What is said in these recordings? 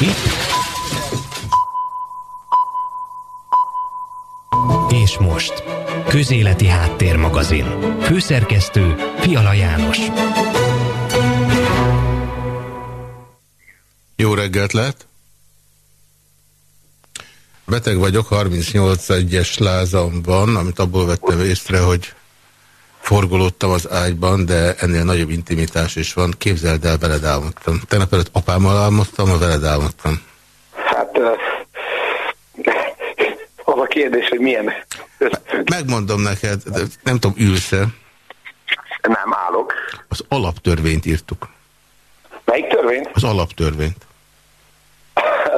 Itt. És most. Közéleti Háttérmagazin. Főszerkesztő Fiala János. Jó reggelt lehet! Beteg vagyok, 38 egyes lázam van, amit abból vettem észre, hogy forgolódtam az ágyban, de ennél nagyobb intimitás is van. Képzeld el, veled álmodtam. Tegnap előtt apámmal álmodtam, a veled álmodtam. Hát az a kérdés, hogy milyen Megmondom neked, nem tudom, ülsz-e? Nem állok. Az alaptörvényt írtuk. Melyik törvényt? Az alaptörvényt.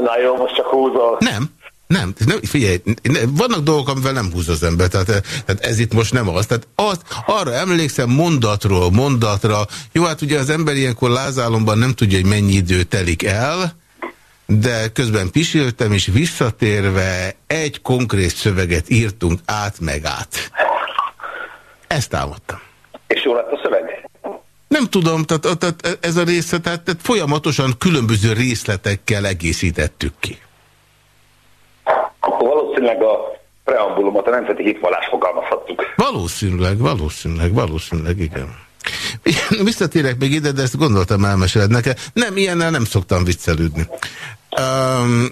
Na jó, most csak húzol. Nem. Nem, nem, figyelj, vannak dolgok, amivel nem húz az ember, tehát, tehát ez itt most nem az. Tehát az, arra emlékszem mondatról, mondatra, jó, hát ugye az ember ilyenkor lázálomban nem tudja, hogy mennyi idő telik el, de közben pisiltem, és visszatérve egy konkrét szöveget írtunk át meg át. Ezt álmodtam. És jó lett a szöveg? Nem tudom, tehát, tehát ez a része, tehát, tehát folyamatosan különböző részletekkel egészítettük ki valószínűleg a preambulumot, a nemzeti hitvallás fogalmazhattuk. Valószínűleg, valószínűleg, valószínűleg, igen. Visszatérek még ide, de ezt gondoltam elmeséled nekem. Nem, ilyennel nem szoktam viccelődni. Um,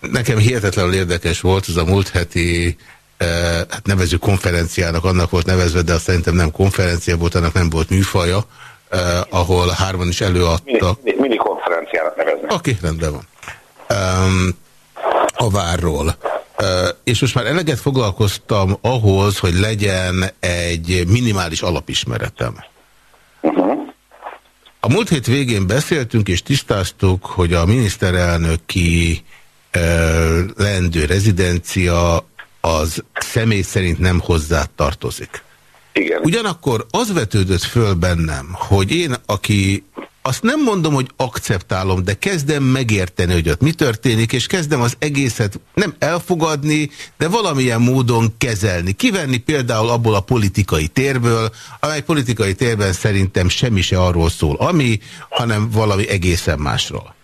nekem hihetetlenül érdekes volt az a múlt heti uh, hát nevező konferenciának, annak volt nevezve, de azt szerintem nem konferencia volt, annak nem volt műfaja, uh, ahol hárman is előadtak. Mini, mini konferenciának neveznek. Oké, okay, rendben van. Um, a várról. És most már eleget foglalkoztam ahhoz, hogy legyen egy minimális alapismeretem. A múlt hét végén beszéltünk és tisztáztuk, hogy a miniszterelnöki leendő rezidencia az személy szerint nem hozzá tartozik. Igen. Ugyanakkor az vetődött föl bennem, hogy én, aki azt nem mondom, hogy akceptálom, de kezdem megérteni, hogy ott mi történik, és kezdem az egészet nem elfogadni, de valamilyen módon kezelni. Kivenni például abból a politikai térből, amely politikai térben szerintem semmi se arról szól, ami, hanem valami egészen másról.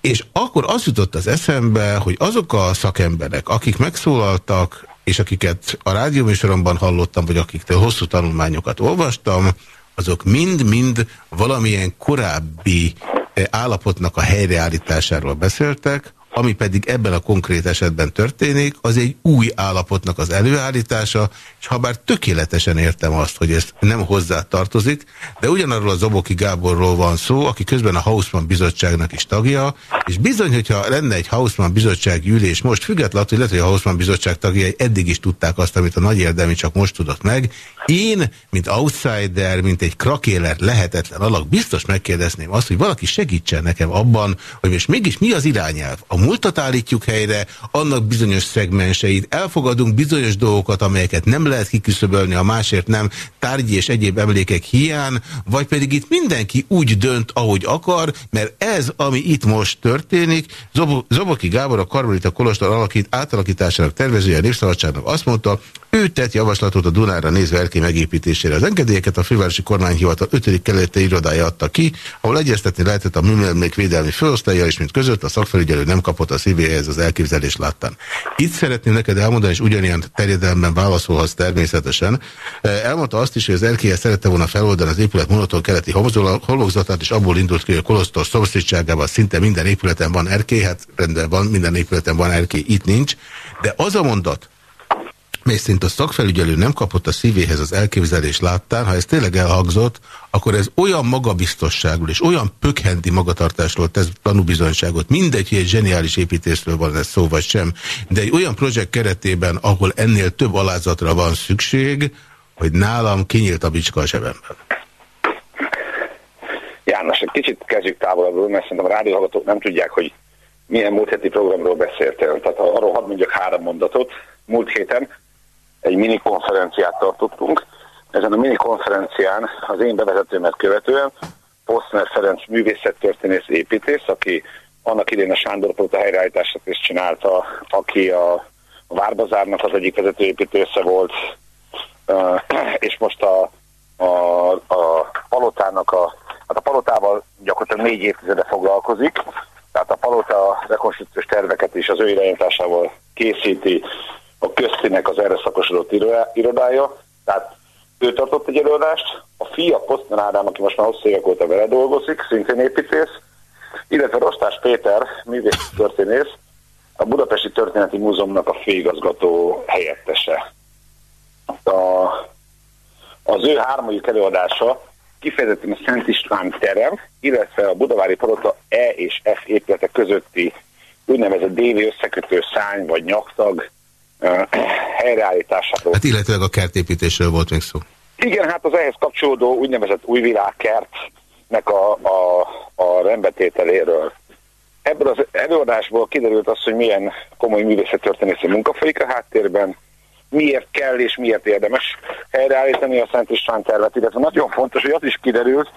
És akkor az jutott az eszembe, hogy azok a szakemberek, akik megszólaltak, és akiket a rádióműsoromban hallottam, vagy akiktől hosszú tanulmányokat olvastam, azok mind-mind valamilyen korábbi eh, állapotnak a helyreállításáról beszéltek, ami pedig ebben a konkrét esetben történik, az egy új állapotnak az előállítása, és ha bár tökéletesen értem azt, hogy ez nem hozzá tartozik, de ugyanarról az Zoboki Gáborról van szó, aki közben a Hausmann bizottságnak is tagja, és bizony, hogyha lenne egy Hausmann bizottság ülés, most függetlenül, hogy lehet, hogy a Hausmann bizottság tagjai eddig is tudták azt, amit a nagy érdemi csak most tudott meg, én, mint outsider, mint egy krakéler lehetetlen alak, biztos megkérdezném azt, hogy valaki segítsen nekem abban, hogy most mégis mi az irányelv? A múltat állítjuk helyre, annak bizonyos szegmenseit, elfogadunk bizonyos dolgokat, amelyeket nem lehet kiküszöbölni, a másért nem, tárgyi és egyéb emlékek hiány, vagy pedig itt mindenki úgy dönt, ahogy akar, mert ez, ami itt most történik, Zoboki Gábor, a Karmelita Kolostor alakít, átalakításának tervezője, a Népszabadságnak azt mondta, ő tett javaslatot a Dunára nézve erkély megépítésére. Az engedélyeket a fővárosi kormányhivatal 5. kelete irodája adta ki, ahol egyeztetni lehetett a műemlék védelmi főosztálya, és mint között a szakfelügyelő nem kapott a szívéhez az elképzelés láttán. Itt szeretném neked elmondani, és ugyanilyen terjedelemben válaszolhatsz természetesen. Elmondta azt is, hogy az erkélyhez szerette volna feloldani az épület monoton keleti homlokzatát, és abból indult ki, hogy a Kolosztor szomszédságában szinte minden épületen van erkély, hát rendben van, minden épületen van erkély, itt nincs. De az a mondat, mely szerint a szakfelügyelő nem kapott a szívéhez az elképzelés láttán, ha ez tényleg elhangzott, akkor ez olyan magabiztosságul és olyan pökhendi magatartásról tesz tanúbizonyságot, mindegy, hogy egy zseniális építészről van ez szó vagy sem, de egy olyan projekt keretében, ahol ennél több alázatra van szükség, hogy nálam kinyílt a bicska a zsebemben. János, egy kicsit kezdjük távolabbról, mert szerintem a rádióhallgatók nem tudják, hogy milyen múlt heti programról beszéltél. Tehát arról hadd mondjak három mondatot. Múlt héten egy mini konferenciát tartottunk. Ezen a mini konferencián az én bevezetőmet követően Poszner Ferenc művészettörténész építész, aki annak idén a Sándor a helyreállítását is csinálta, aki a, Várbazárnak az egyik vezetőépítésze volt, és most a, a, a palotának a, hát a palotával gyakorlatilag négy évtizede foglalkozik, tehát a palota rekonstrukciós terveket is az ő irányításával készíti a köztének az erre szakosodott irodája, tehát ő tartott egy előadást, a fia Posztner Ádám, aki most már hosszú évek óta vele dolgozik, szintén építész, illetve Rostás Péter, művész történész, a Budapesti Történeti Múzeumnak a főigazgató helyettese. A, az ő hármajuk előadása kifejezetten a Szent István terem, illetve a Budavári Palota E és F épülete közötti úgynevezett DV összekötő szány vagy nyaktag helyreállításáról. Hát illetve a kertépítésről volt még szó. Igen, hát az ehhez kapcsolódó úgynevezett újvilágkertnek a, a, a rendbetételéről. Ebből az előadásból kiderült az, hogy milyen komoly művészettörténészi munka folyik a háttérben, miért kell és miért érdemes helyreállítani a Szent István tervet, illetve nagyon fontos, hogy az is kiderült,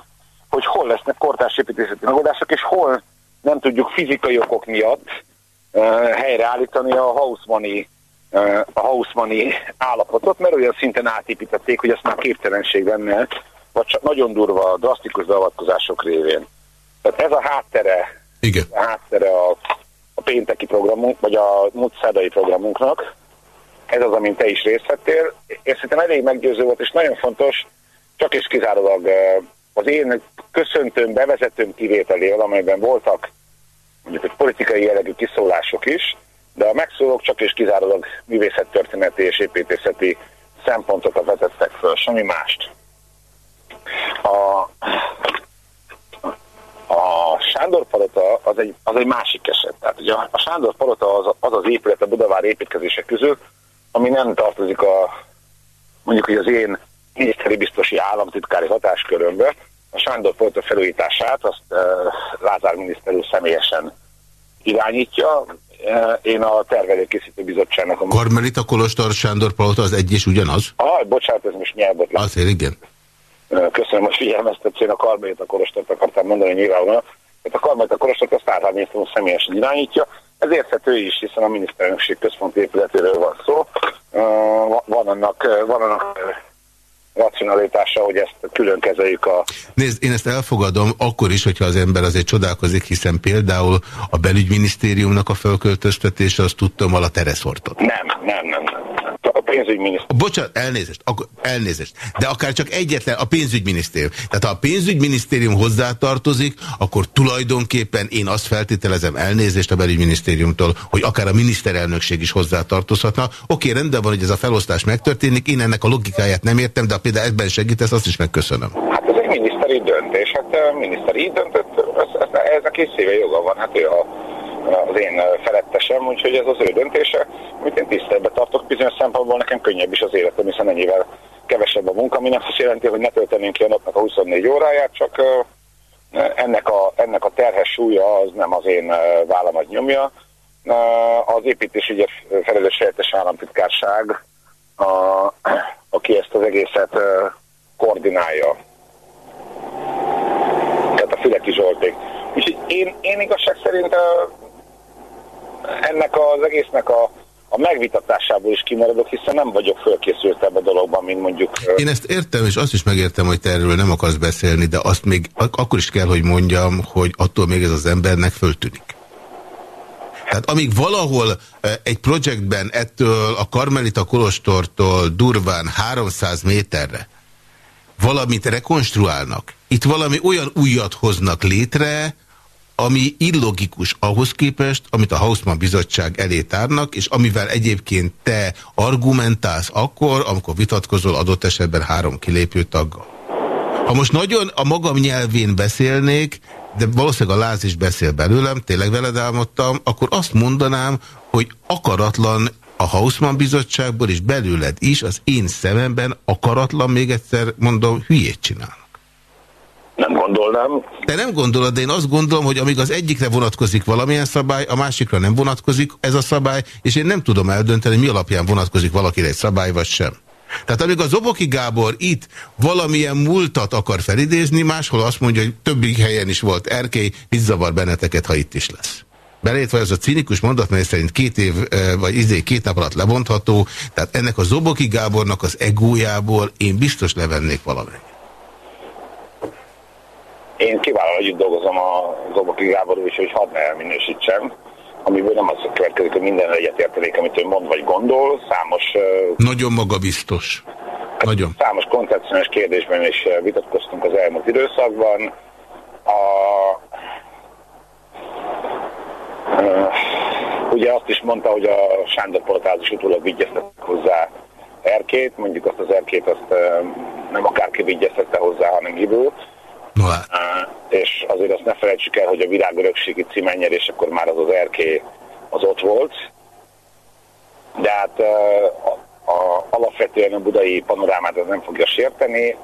hogy hol lesznek kortárs építészeti megoldások, és hol nem tudjuk fizikai okok miatt uh, helyreállítani a Hausmani, uh, a Hausmani állapotot, mert olyan szinten átépítették, hogy ezt már képtelenség lenne, vagy csak nagyon durva, drasztikus beavatkozások révén. Tehát ez a háttere, Igen. a háttere a, a pénteki programunk, vagy a múlt programunknak, ez az, amin te is részt vettél. Én szerintem elég meggyőző volt, és nagyon fontos, csak és kizárólag az én köszöntőm, bevezetőm kivételével, amelyben voltak mondjuk egy politikai jellegű kiszólások is, de a megszólók csak és kizárólag művészettörténeti és építészeti szempontokat vezettek föl, semmi mást. A, a Sándor Palota az egy, az egy másik eset. Tehát ugye a Sándor Palota az az, az épület a Budavár építkezése közül, ami nem tartozik a mondjuk, hogy az én miniszteri biztosi államtitkári hatáskörömbe, a Sándor Polta felújítását, azt uh, Lázár miniszter úr személyesen irányítja. Uh, én a tervelőkészítő bizottságnak... A Karmelita Kolostor Sándor Palota az egy és ugyanaz? Ah, bocsánat, ez most nyelvot lesz. Azért igen. Uh, köszönöm, most figyelmeztetsz, a Karmelita Kolostort akartam mondani nyilvánvalóan. Tehát a Karmelita Kolostort azt miniszter úr személyesen irányítja. Ez érthető is, hiszen a miniszterelnökség központi épületéről van szó. Van annak, van annak racionalitása, hogy ezt külön kezeljük a... Nézd, én ezt elfogadom akkor is, hogyha az ember azért csodálkozik, hiszen például a belügyminisztériumnak a felköltöztetése, azt tudtam, a tereszortot. Nem, nem, nem, nem. Pénzügyminisztérium. Bocsánat, elnézést, elnézést. De akár csak egyetlen a pénzügyminisztérium. Tehát ha a pénzügyminisztérium hozzátartozik, akkor tulajdonképpen én azt feltételezem elnézést a belügyminisztériumtól, hogy akár a miniszterelnökség is hozzátartozhatna. Oké, rendben van, hogy ez a felosztás megtörténik, én ennek a logikáját nem értem, de például ebben segítesz, azt is megköszönöm. Hát ez egy miniszteri döntés. Hát a miniszteri így döntött, ez, ez, ez a szíve joga van. Hát ő a az én felettesem, úgyhogy ez az ő döntése, amit én tiszteletbe tartok bizonyos szempontból, nekem könnyebb is az életem, hiszen ennyivel kevesebb a munka, ami nem azt jelenti, hogy ne töltenénk ki a napnak a 24 óráját, csak ennek a, ennek a terhes súlya az nem az én vállamat nyomja. Az építésügyi felelős helyettes államtitkárság, a, aki ezt az egészet koordinálja. A Füleki Zsolték. Úgyhogy én, én igazság szerint ennek az egésznek a, a megvitatásából is kimaradok, hiszen nem vagyok fölkészült ebbe a dologban, mint mondjuk... Én ezt értem, és azt is megértem, hogy te erről nem akarsz beszélni, de azt még ak akkor is kell, hogy mondjam, hogy attól még ez az embernek föltűnik. Tehát amíg valahol egy projektben ettől a Karmelita Kolostortól durván 300 méterre valamit rekonstruálnak, itt valami olyan újat hoznak létre, ami illogikus ahhoz képest, amit a Hausmann bizottság elé tárnak, és amivel egyébként te argumentálsz akkor, amikor vitatkozol adott esetben három kilépő taggal. Ha most nagyon a magam nyelvén beszélnék, de valószínűleg a láz is beszél belőlem, tényleg veled álmodtam, akkor azt mondanám, hogy akaratlan a Hausmann bizottságból és belőled is az én szememben akaratlan, még egyszer mondom, hülyét csinál. Nem gondolnám. Te nem gondolod, de én azt gondolom, hogy amíg az egyikre vonatkozik valamilyen szabály, a másikra nem vonatkozik ez a szabály, és én nem tudom eldönteni, mi alapján vonatkozik valakire egy szabály, vagy sem. Tehát amíg az Oboki Gábor itt valamilyen múltat akar felidézni, máshol azt mondja, hogy többi helyen is volt erkély, mit zavar benneteket, ha itt is lesz. Belétve ez a cinikus mondat, mely szerint két év, vagy izé két nap alatt levontható, tehát ennek a Zoboki Gábornak az egójából én biztos levennék valamit. Én kiválóan együtt dolgozom a Zoboki Gáború is, hogy hadd ne elminősítsem, amiből nem az következik, hogy minden egyetértenék, amit ő mond vagy gondol, számos... Nagyon magabiztos. Nagyon. Számos koncepciós kérdésben is vitatkoztunk az elmúlt időszakban. A, ugye azt is mondta, hogy a Sándor Portáz is utólag vigyeztetett hozzá erkét, mondjuk azt az erkét azt nem akárki vigyeztette hozzá, hanem hívő. No, hát. És azért azt ne felejtsük el, hogy a világörökségi és akkor már az az erké az ott volt. De hát a, a, alapvetően a budai panorámát az nem fogja sérteni.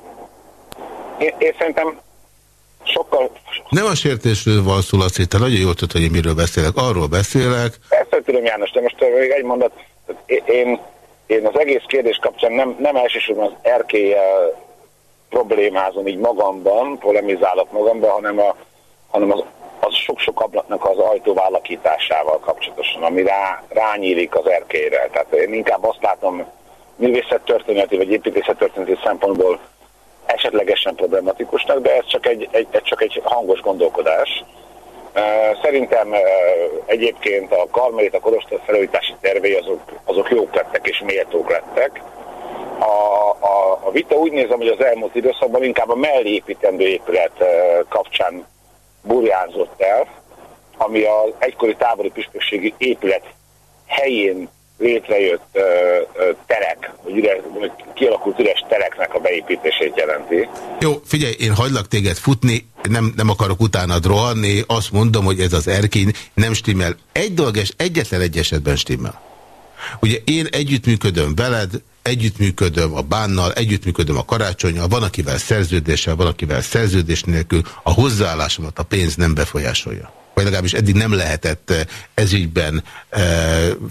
Én, én szerintem sokkal... Nem a sértésről van szó, azt te nagyon jól tudod, hogy én miről beszélek. Arról beszélek. Ezt tudom, János, de most még egy mondat. Én, én az egész kérdés kapcsán nem, nem elsősorban az erkélyel problémázom így magamban, polemizálok magamban, hanem, a, hanem az, az sok-sok ablaknak az ajtóvállakításával kapcsolatosan, ami rá, rányílik az erkélyre. Tehát én inkább azt látom művészettörténeti vagy építészettörténeti szempontból esetlegesen problematikusnak, de ez csak egy, egy, csak egy hangos gondolkodás. Szerintem egyébként a karmelit, a kolostor felújítási tervei azok, azok jók lettek és méltók lettek. A, a, vita úgy nézem, hogy az elmúlt időszakban inkább a mellé építendő épület kapcsán burjánzott el, ami az egykori tábori püspökségi épület helyén létrejött uh, uh, terek, vagy, üres, vagy kialakult üres tereknek a beépítését jelenti. Jó, figyelj, én hagylak téged futni, nem, nem akarok utána rohanni, azt mondom, hogy ez az erkény nem stimmel. Egy dolog, és egyetlen egy esetben stimmel. Ugye én együttműködöm veled, együttműködöm a bánnal, együttműködöm a karácsonyal, van akivel szerződéssel, van akivel szerződés nélkül, a hozzáállásomat a pénz nem befolyásolja vagy legalábbis eddig nem lehetett eh, ezügyben e,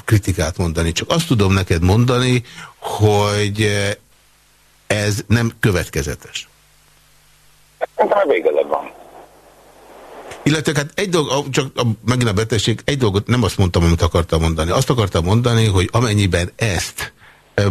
kritikát mondani. Csak azt tudom neked mondani, hogy eh, ez nem következetes. Szerintem végezed van. Illetve hát egy dolog, csak megint a betegség, egy dolgot nem azt mondtam, amit akartam mondani. Azt akartam mondani, hogy amennyiben ezt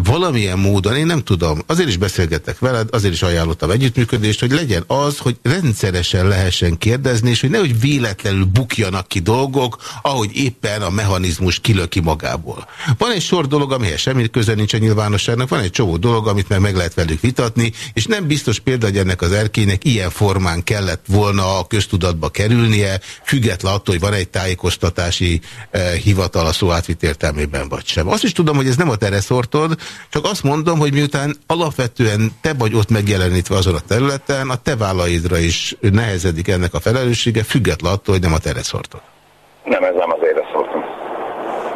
valamilyen módon, én nem tudom, azért is beszélgettek veled, azért is ajánlottam együttműködést, hogy legyen az, hogy rendszeresen lehessen kérdezni, és hogy nehogy véletlenül bukjanak ki dolgok, ahogy éppen a mechanizmus kilöki magából. Van egy sor dolog, amihez semmi köze nincs a nyilvánosságnak, van egy csomó dolog, amit meg meg lehet velük vitatni, és nem biztos például, hogy ennek az erkének ilyen formán kellett volna a köztudatba kerülnie, független attól, hogy van egy tájékoztatási eh, hivatal a szó átvit értelmében vagy sem. Azt is tudom, hogy ez nem a te csak azt mondom, hogy miután alapvetően te vagy ott megjelenítve azon a területen, a te vállaidra is nehezedik ennek a felelőssége, független attól, hogy nem a te reszortod. Nem, ez nem az én reszortom.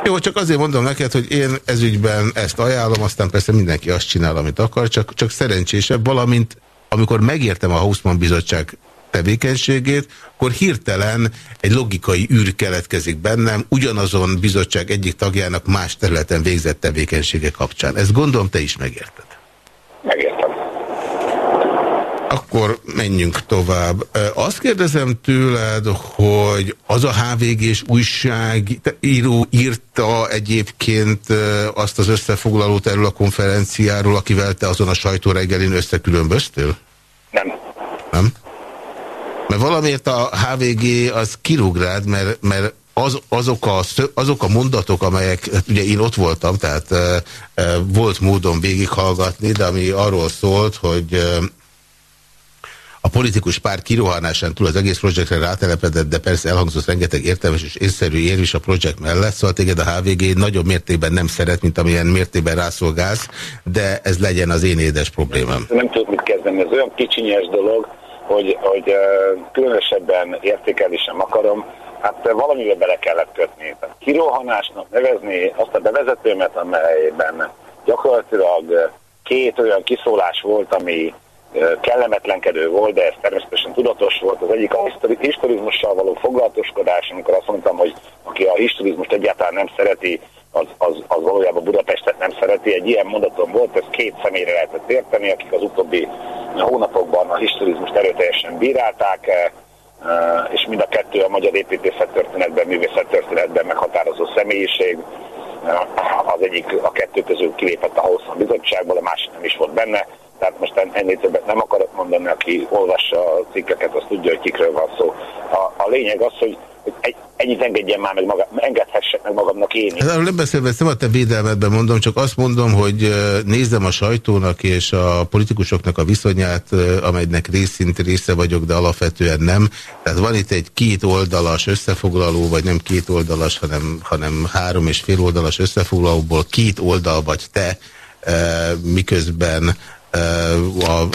Jó, csak azért mondom neked, hogy én ezügyben ezt ajánlom, aztán persze mindenki azt csinál, amit akar, csak, csak szerencsésebb, valamint amikor megértem a Hausmann bizottság tevékenységét, akkor hirtelen egy logikai űr keletkezik bennem, ugyanazon bizottság egyik tagjának más területen végzett tevékenysége kapcsán. Ezt gondolom te is megérted. Megértem. Akkor menjünk tovább. Azt kérdezem tőled, hogy az a HVG-s újságíró írta egyébként azt az összefoglalót erről a konferenciáról, akivel te azon a sajtóreggelin összekülönböztél? Nem. Nem? Mert valamiért a HVG az kirúg mert, mert az, azok, a, azok a mondatok, amelyek, ugye én ott voltam, tehát e, e, volt módon végighallgatni, de ami arról szólt, hogy e, a politikus pár kirohanásán túl az egész projektre rátelepedett, de persze elhangzott rengeteg értelmes és észszerű ér is a projekt mellett, szóval téged a HVG nagyobb mértékben nem szeret, mint amilyen mértékben rászolgálsz, de ez legyen az én édes problémám. Nem tudok mit kezdeni, ez olyan kicsinyes dolog, hogy, hogy különösebben értékelni sem akarom, hát valamivel bele kellett kötni. Tehát kirohanásnak nevezni azt a bevezetőmet, amelyben gyakorlatilag két olyan kiszólás volt, ami kellemetlenkedő volt, de ez természetesen tudatos volt. Az egyik a historizmussal való foglalatoskodás, amikor azt mondtam, hogy aki a historizmust egyáltalán nem szereti, az, az, az valójában Budapestet nem szereti. Egy ilyen mondatom volt, ez két személyre lehetett érteni, akik az utóbbi hónapokban a historizmust erőteljesen bírálták, eh, eh, és mind a kettő a magyar építészettörténetben, művészettörténetben meghatározó személyiség. Eh, az egyik a kettő közül kilépett a Hosszan bizottságból, a másik nem is volt benne. tehát most ennél többet nem akarok mondani, aki olvassa a cikkeket, azt tudja, hogy kikről van szó. A, a lényeg az, hogy egy, ennyit engedjen már meg maga, engedhessek meg magamnak én is. Hát, nem beszélve, ezt nem a te védelmedben mondom, csak azt mondom, hogy nézem a sajtónak és a politikusoknak a viszonyát, amelynek részint része vagyok, de alapvetően nem. Tehát van itt egy két oldalas összefoglaló, vagy nem két oldalas, hanem, hanem három és fél oldalas összefoglalóból két oldal vagy te, miközben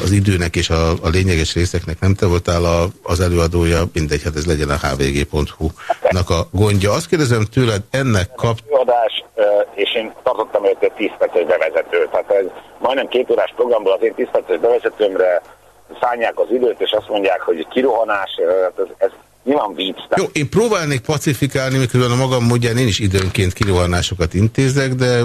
az időnek és a, a lényeges részeknek nem te voltál a, az előadója, mindegy, hát ez legyen a hvg.hu-nak a gondja. Azt kérdezem tőled, ennek kap... Adás, és én tartottam egy 10 perces bevezetőt. Tehát ez majdnem két órás programból az én 10 perces bevezetőmre szállják az időt, és azt mondják, hogy kirohanás, hát ez, ez nyilván vicc. Jó, én próbálnék pacifikálni, miközben a magam módján én is időnként kirohanásokat intézek, de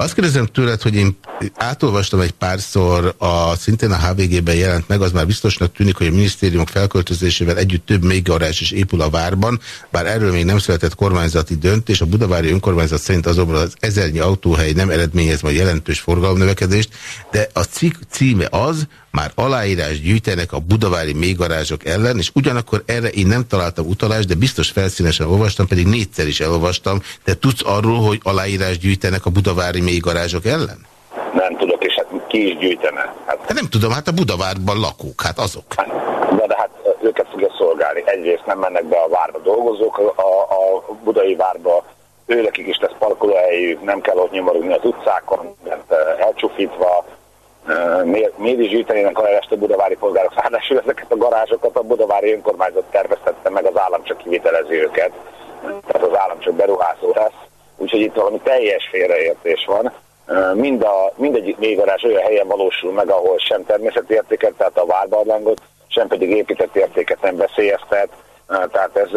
azt kérdezem tőled, hogy én átolvastam egy párszor, a, szintén a HVG-ben jelent meg, az már biztosnak tűnik, hogy a minisztériumok felköltözésével együtt több mélygarázs is épül a várban, bár erről még nem született kormányzati döntés, a budavári önkormányzat szerint azonban az ezernyi autóhely nem eredményez majd jelentős forgalomnövekedést, de a cikk címe az, már aláírás gyűjtenek a budavári mélygarázsok ellen, és ugyanakkor erre én nem találtam utalást, de biztos felszínesen olvastam, pedig négyszer is elolvastam. De tudsz arról, hogy aláírás gyűjtenek a budavári mélygarázsok ellen? Nem tudok, és hát ki is gyűjtene? Hát, hát nem tudom, hát a Budavárban lakók, hát azok. De, de hát őket fogja szolgálni. Egyrészt nem mennek be a várba dolgozók, a, a budai várba őlekik is lesz parkolóhelyük, nem kell ott nyomorulni az utcákon, mert elcsúfítva, miért, miért is gyűjtenének a este budavári polgárok? Ráadásul ezeket a garázsokat a budavári önkormányzat terveztette meg, az állam csak kivitelezi őket, tehát az állam csak beruházó lesz. Úgyhogy itt valami teljes félreértés van. Mind a, mindegyik mélygarázs olyan helyen valósul meg, ahol sem természeti értéket, tehát a várbarlangot, sem pedig épített értéket nem veszélyeztet. Tehát ez,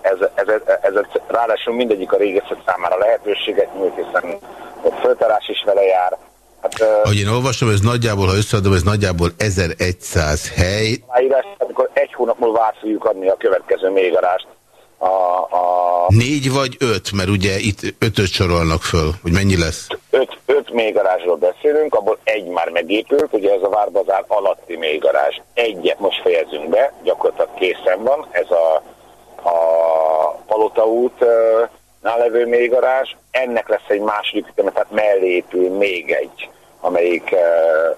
ez, ez, ez, ez, ez ráadásul mindegyik a régészet számára lehetőséget nyújt, hiszen ott föltárás is vele jár, Hát, Ahogy én olvasom, ez nagyjából, ha összeadom, ez nagyjából 1100 hely. Aláírás, amikor egy hónap múlva át fogjuk adni a következő mélygarást. A, a... Négy vagy öt, mert ugye itt ötöt sorolnak föl, hogy mennyi lesz? Öt, öt mélygarázsról beszélünk, abból egy már megépült, ugye ez a Várbazár alatti mélygarázs. Egyet most fejezünk be, gyakorlatilag készen van, ez a, a Palota útnál levő mélygarázs. Ennek lesz egy második üteme, tehát mellé épül még egy amelyik uh,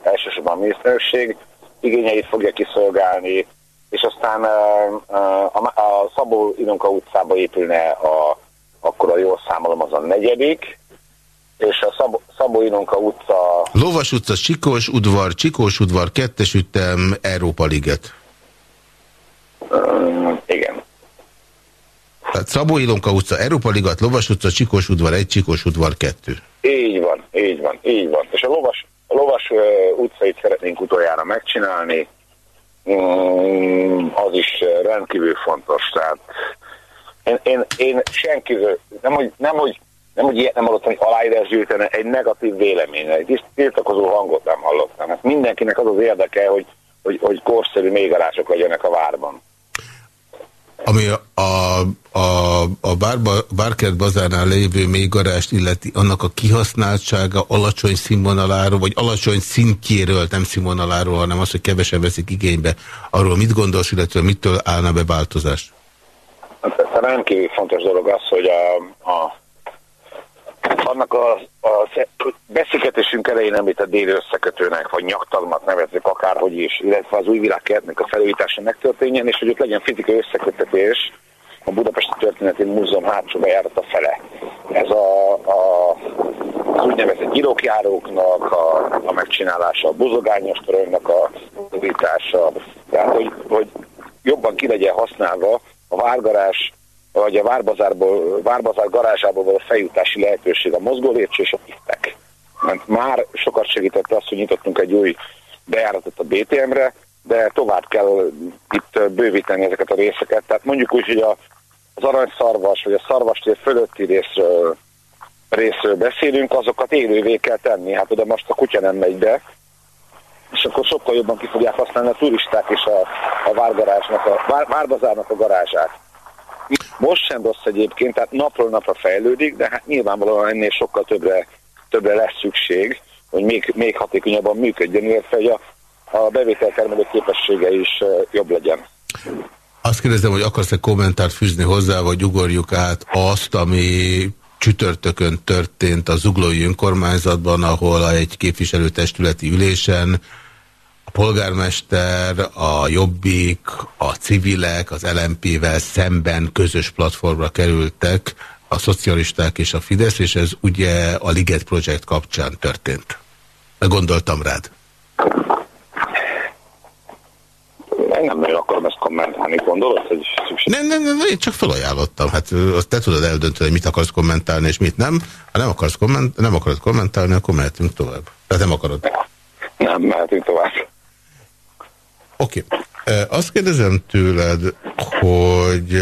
elsősorban a miniszterőség igényeit fogja kiszolgálni, és aztán uh, uh, a, Szabó Ilonka utcába épülne a, akkor a jól számolom az a negyedik, és a Szabó, Szabó Ilonka utca... Lovas utca, Csikós udvar, Csikós udvar, kettes ütem, Európa Liget. Um, igen. Tehát Szabó Ilonka utca, Európa Ligat, Lovas utca, Csikós udvar, egy Csikós udvar, kettő. Így van, így van, így van. És a lovas, a lovas utcait szeretnénk utoljára megcsinálni, mm, az is rendkívül fontos. Tehát én, én, én senki, nem hogy, nem, hogy, nem, hogy ilyet nem hallottam, hogy aláírás gyűjtene, egy negatív vélemény, egy tiltakozó hangot nem hallottam. Hát mindenkinek az az érdeke, hogy, hogy, hogy korszerű mélygarások legyenek a várban. Ami a, a, a bárba, Bárkert bazárnál lévő mélygarást illeti, annak a kihasználtsága alacsony színvonaláról, vagy alacsony szintjéről, nem színvonaláról, hanem az, hogy kevesen veszik igénybe. Arról mit gondolsz, illetve mitől állna be változás? Hát, rendkívül fontos dolog az, hogy a, a annak a, a beszélgetésünk elején említett déli összekötőnek, vagy nyaktalmat nevezzük akárhogy is, illetve az új világkertnek a felújítása megtörténjen, és hogy ott legyen fizikai összekötetés a Budapesti Történeti Múzeum hátsó bejárata fele. Ez a, a, az úgynevezett gyilokjáróknak a, a megcsinálása, a buzogányos toronynak a újítása, tehát hogy, hogy jobban ki legyen használva a várgarás vagy a Várbazárból, Várbazár garázsából való feljutási lehetőség, a mozgólépcső és a liftek. Mert már sokat segített azt, hogy nyitottunk egy új bejáratot a BTM-re, de tovább kell itt bővíteni ezeket a részeket. Tehát mondjuk úgy, hogy a, az aranyszarvas vagy a szarvastér fölötti részről, részről beszélünk, azokat élővé kell tenni. Hát oda most a kutya nem megy be, és akkor sokkal jobban ki fogják használni a turisták és a, a várgarázsnak, a vár, várbazárnak a garázsát. Most sem rossz egyébként, tehát napról napra fejlődik, de hát nyilvánvalóan ennél sokkal többre, többre lesz szükség, hogy még, még hatékonyabban működjön, illetve hogy a, a bevételtermelő képessége is jobb legyen. Azt kérdezem, hogy akarsz-e kommentárt fűzni hozzá, vagy ugorjuk át azt, ami csütörtökön történt a Zuglói önkormányzatban, ahol egy képviselőtestületi ülésen a polgármester, a Jobbik, a civilek, az LMP-vel szemben közös platformra kerültek a szocialisták és a Fidesz, és ez ugye a Liget Project kapcsán történt. Gondoltam rád. Nem nagyon akarom ezt kommentálni, gondolod, hogy szükség? Nem, nem, nem, én csak felajánlottam. Hát azt te tudod eldönteni, hogy mit akarsz kommentálni, és mit nem. Ha nem akarsz komment, nem akarod kommentálni, akkor mehetünk tovább. Tehát nem akarod. Nem, mehetünk tovább. Oké. Okay. Azt kérdezem tőled, hogy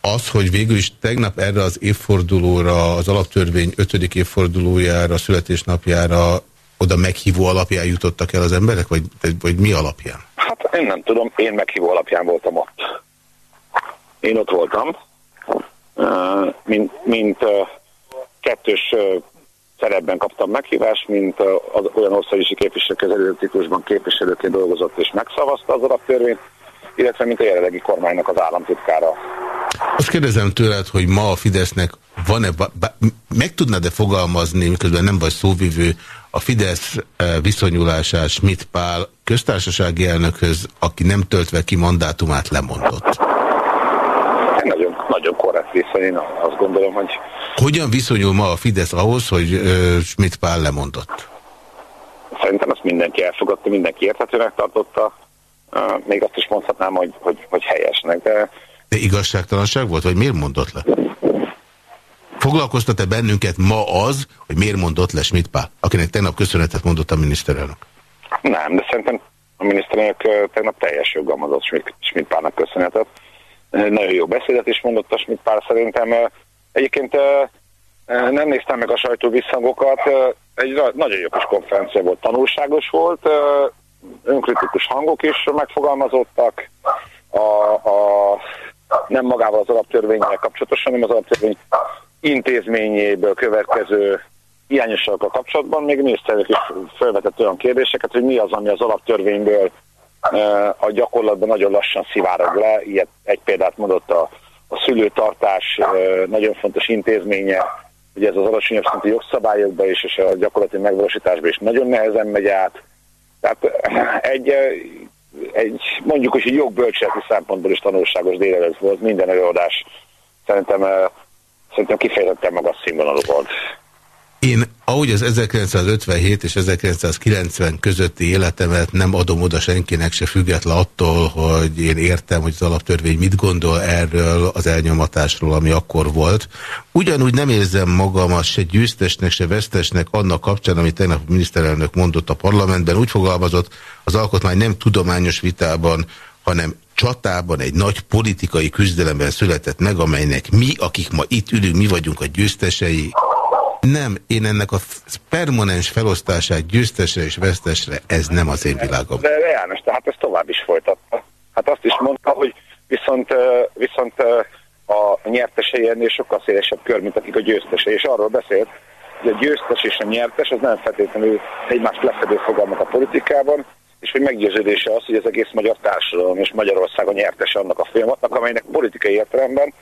az, hogy végül is tegnap erre az évfordulóra, az alaptörvény ötödik évfordulójára, születésnapjára oda meghívó alapján jutottak el az emberek, vagy, vagy mi alapján? Hát én nem tudom, én meghívó alapján voltam ott. Én ott voltam, mint, mint kettős szerepben kaptam meghívást, mint az olyan országisi képviselők ciklusban képviselőként dolgozott és megszavazta az alaptörvényt, illetve mint a jelenlegi kormánynak az államtitkára. Azt kérdezem tőled, hogy ma a Fidesznek van-e, meg tudnád-e fogalmazni, miközben nem vagy szóvivő, a Fidesz viszonyulását Schmidt Pál köztársasági elnökhöz, aki nem töltve ki mandátumát lemondott? Nagyon, nagyon korrekt viszony, én azt gondolom, hogy... Hogyan viszonyul ma a Fidesz ahhoz, hogy Schmidt Pál lemondott? Szerintem ezt mindenki elfogadta, mindenki érthetőnek tartotta. Még azt is mondhatnám, hogy, hogy, hogy helyesnek, de... De igazságtalanság volt, vagy miért mondott le? Foglalkoztat-e bennünket ma az, hogy miért mondott le Schmidt Pál, akinek tegnap köszönetet mondott a miniszterelnök? Nem, de szerintem a miniszterelnök tegnap teljes joggal mondott Schmidt Pálnak köszönetet. Nagyon jó beszédet is mondott a Schmidt Pál szerintem. Egyébként nem néztem meg a sajtó visszhangokat, egy nagyon jó kis konferencia volt, tanulságos volt, önkritikus hangok is megfogalmazottak, a, a, nem magával az alaptörvényel kapcsolatosan, hanem az alaptörvény intézményéből következő hiányosságokkal kapcsolatban még miniszterelnök is felvetett olyan kérdéseket, hogy mi az, ami az alaptörvényből a gyakorlatban nagyon lassan szivárog le. Ilyet egy példát mondott a, a szülőtartás nagyon fontos intézménye, hogy ez az alacsonyabb szintű jogszabályokba is, és a gyakorlati megvalósításba is nagyon nehezen megy át. Tehát egy, egy mondjuk, hogy egy jogbölcseleti szempontból is tanulságos délelőtt volt minden előadás. Szerintem szerintem kifejezetten magas színvonalú volt. Én, ahogy az 1957 és 1990 közötti életemet nem adom oda senkinek se független attól, hogy én értem, hogy az alaptörvény mit gondol erről az elnyomatásról, ami akkor volt. Ugyanúgy nem érzem magamat se győztesnek, se vesztesnek annak kapcsán, amit tegnap a miniszterelnök mondott a parlamentben. Úgy fogalmazott, az alkotmány nem tudományos vitában, hanem csatában, egy nagy politikai küzdelemben született meg, amelynek mi, akik ma itt ülünk, mi vagyunk a győztesei. Nem, én ennek a permanens felosztását győztesre és vesztesre, ez nem az én világom. De János, tehát ezt tovább is folytatta. Hát azt is mondta, hogy viszont, viszont a nyertesei ennél sokkal szélesebb kör, mint akik a győztesei, és arról beszélt, hogy a győztes és a nyertes az nem feltétlenül egymást lefedő fogalmak a politikában, és hogy meggyőződése az, hogy az egész magyar társadalom és Magyarországon nyertes annak a folyamatnak, amelynek politikai értelemben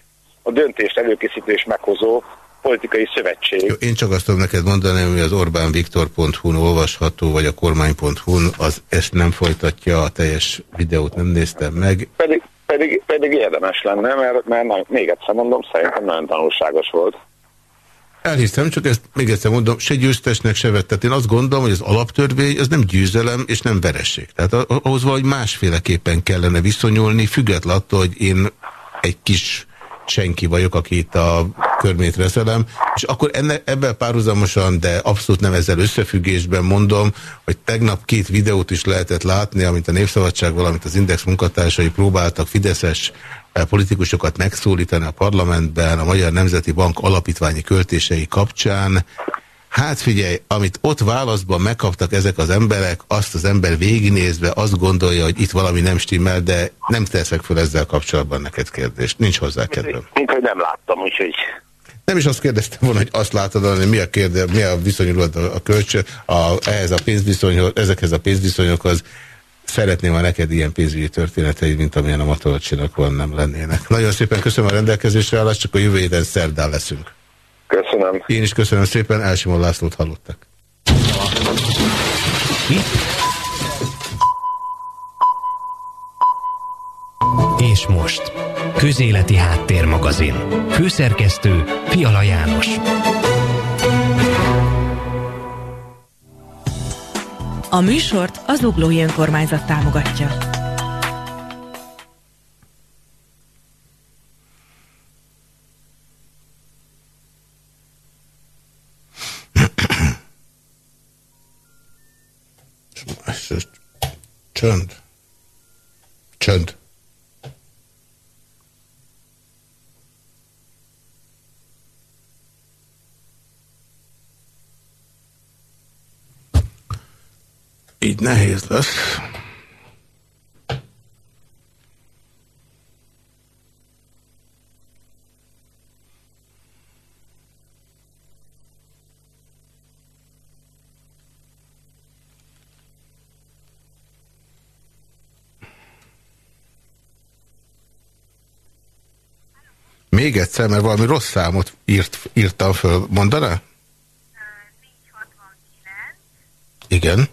a döntést előkészítő és meghozó politikai szövetség. Jó, én csak azt tudom neked mondani, hogy az orbánviktor.hu-n olvasható, vagy a kormány.hu-n, az ezt nem folytatja, a teljes videót nem néztem meg. Pedig, pedig, pedig érdemes lenne, mert, mert még egyszer mondom, szerintem nagyon tanulságos volt. Elhiszem, csak ezt még egyszer mondom, se győztesnek se vett. Tehát én azt gondolom, hogy az alaptörvény az nem győzelem és nem vereség. Tehát ahhoz valahogy másféleképpen kellene viszonyulni, függetlenül attól, hogy én egy kis senki vagyok, aki itt a körmét veszelem, és akkor enne, ebben párhuzamosan, de abszolút nem ezzel összefüggésben mondom, hogy tegnap két videót is lehetett látni, amit a Népszabadság, valamint az Index munkatársai próbáltak Fideszes eh, politikusokat megszólítani a parlamentben a Magyar Nemzeti Bank alapítványi költései kapcsán, Hát figyelj, amit ott válaszban megkaptak ezek az emberek, azt az ember végignézve azt gondolja, hogy itt valami nem stimmel, de nem teszek fel ezzel kapcsolatban neked kérdést. Nincs hozzá kedvem. Mint, hogy nem láttam, úgyhogy... Nem is azt kérdeztem volna, hogy azt látod, hogy mi a, kérde, mi a viszonyulat a, a kölcsön, a, ehhez a pénzviszonyhoz, ezekhez a pénzviszonyokhoz. Szeretném, ha neked ilyen pénzügyi történeteid, mint amilyen a Matolcsinak van, nem lennének. Nagyon szépen köszönöm a rendelkezésre állást, csak a jövő héten szerdán leszünk. Köszönöm. Én is köszönöm szépen, Elsimon Lászlót hallottak. És most, Közéleti Háttérmagazin. Főszerkesztő Fiala János. A műsort az Uglói Önkormányzat támogatja. Csönd. Csönd. Így nehéz lesz. Még egyszer, mert valami rossz számot írt, írtam föl. Mondaná? 469. Igen.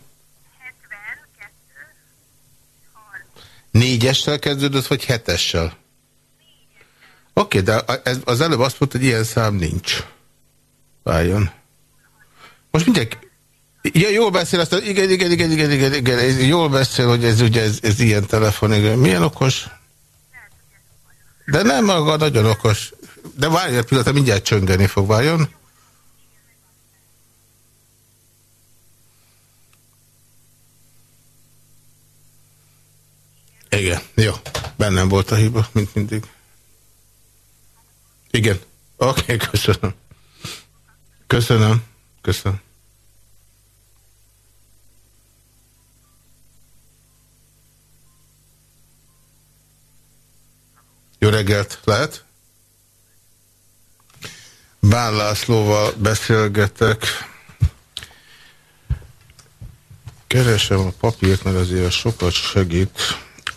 Négyessel kezdődött, vagy hetessel? Oké, okay, de ez, az előbb azt mondta, hogy ilyen szám nincs. Váljon. Most mindjárt... Ja, jól beszél, azt igen, igen, igen, igen, igen, igen, igen, jól beszél, hogy ez ugye ez, ez ilyen telefon, igen. Milyen okos? De nem maga nagyon okos. De várj egy pillanat, mindjárt csöngeni fog, váljon. Igen, jó. Bennem volt a hiba, mint mindig. Igen. Oké, okay, köszönöm. Köszönöm. Köszönöm. Jó reggelt, lehet? Bán Lászlóval beszélgetek. Keresem a papírt, mert azért sokat segít.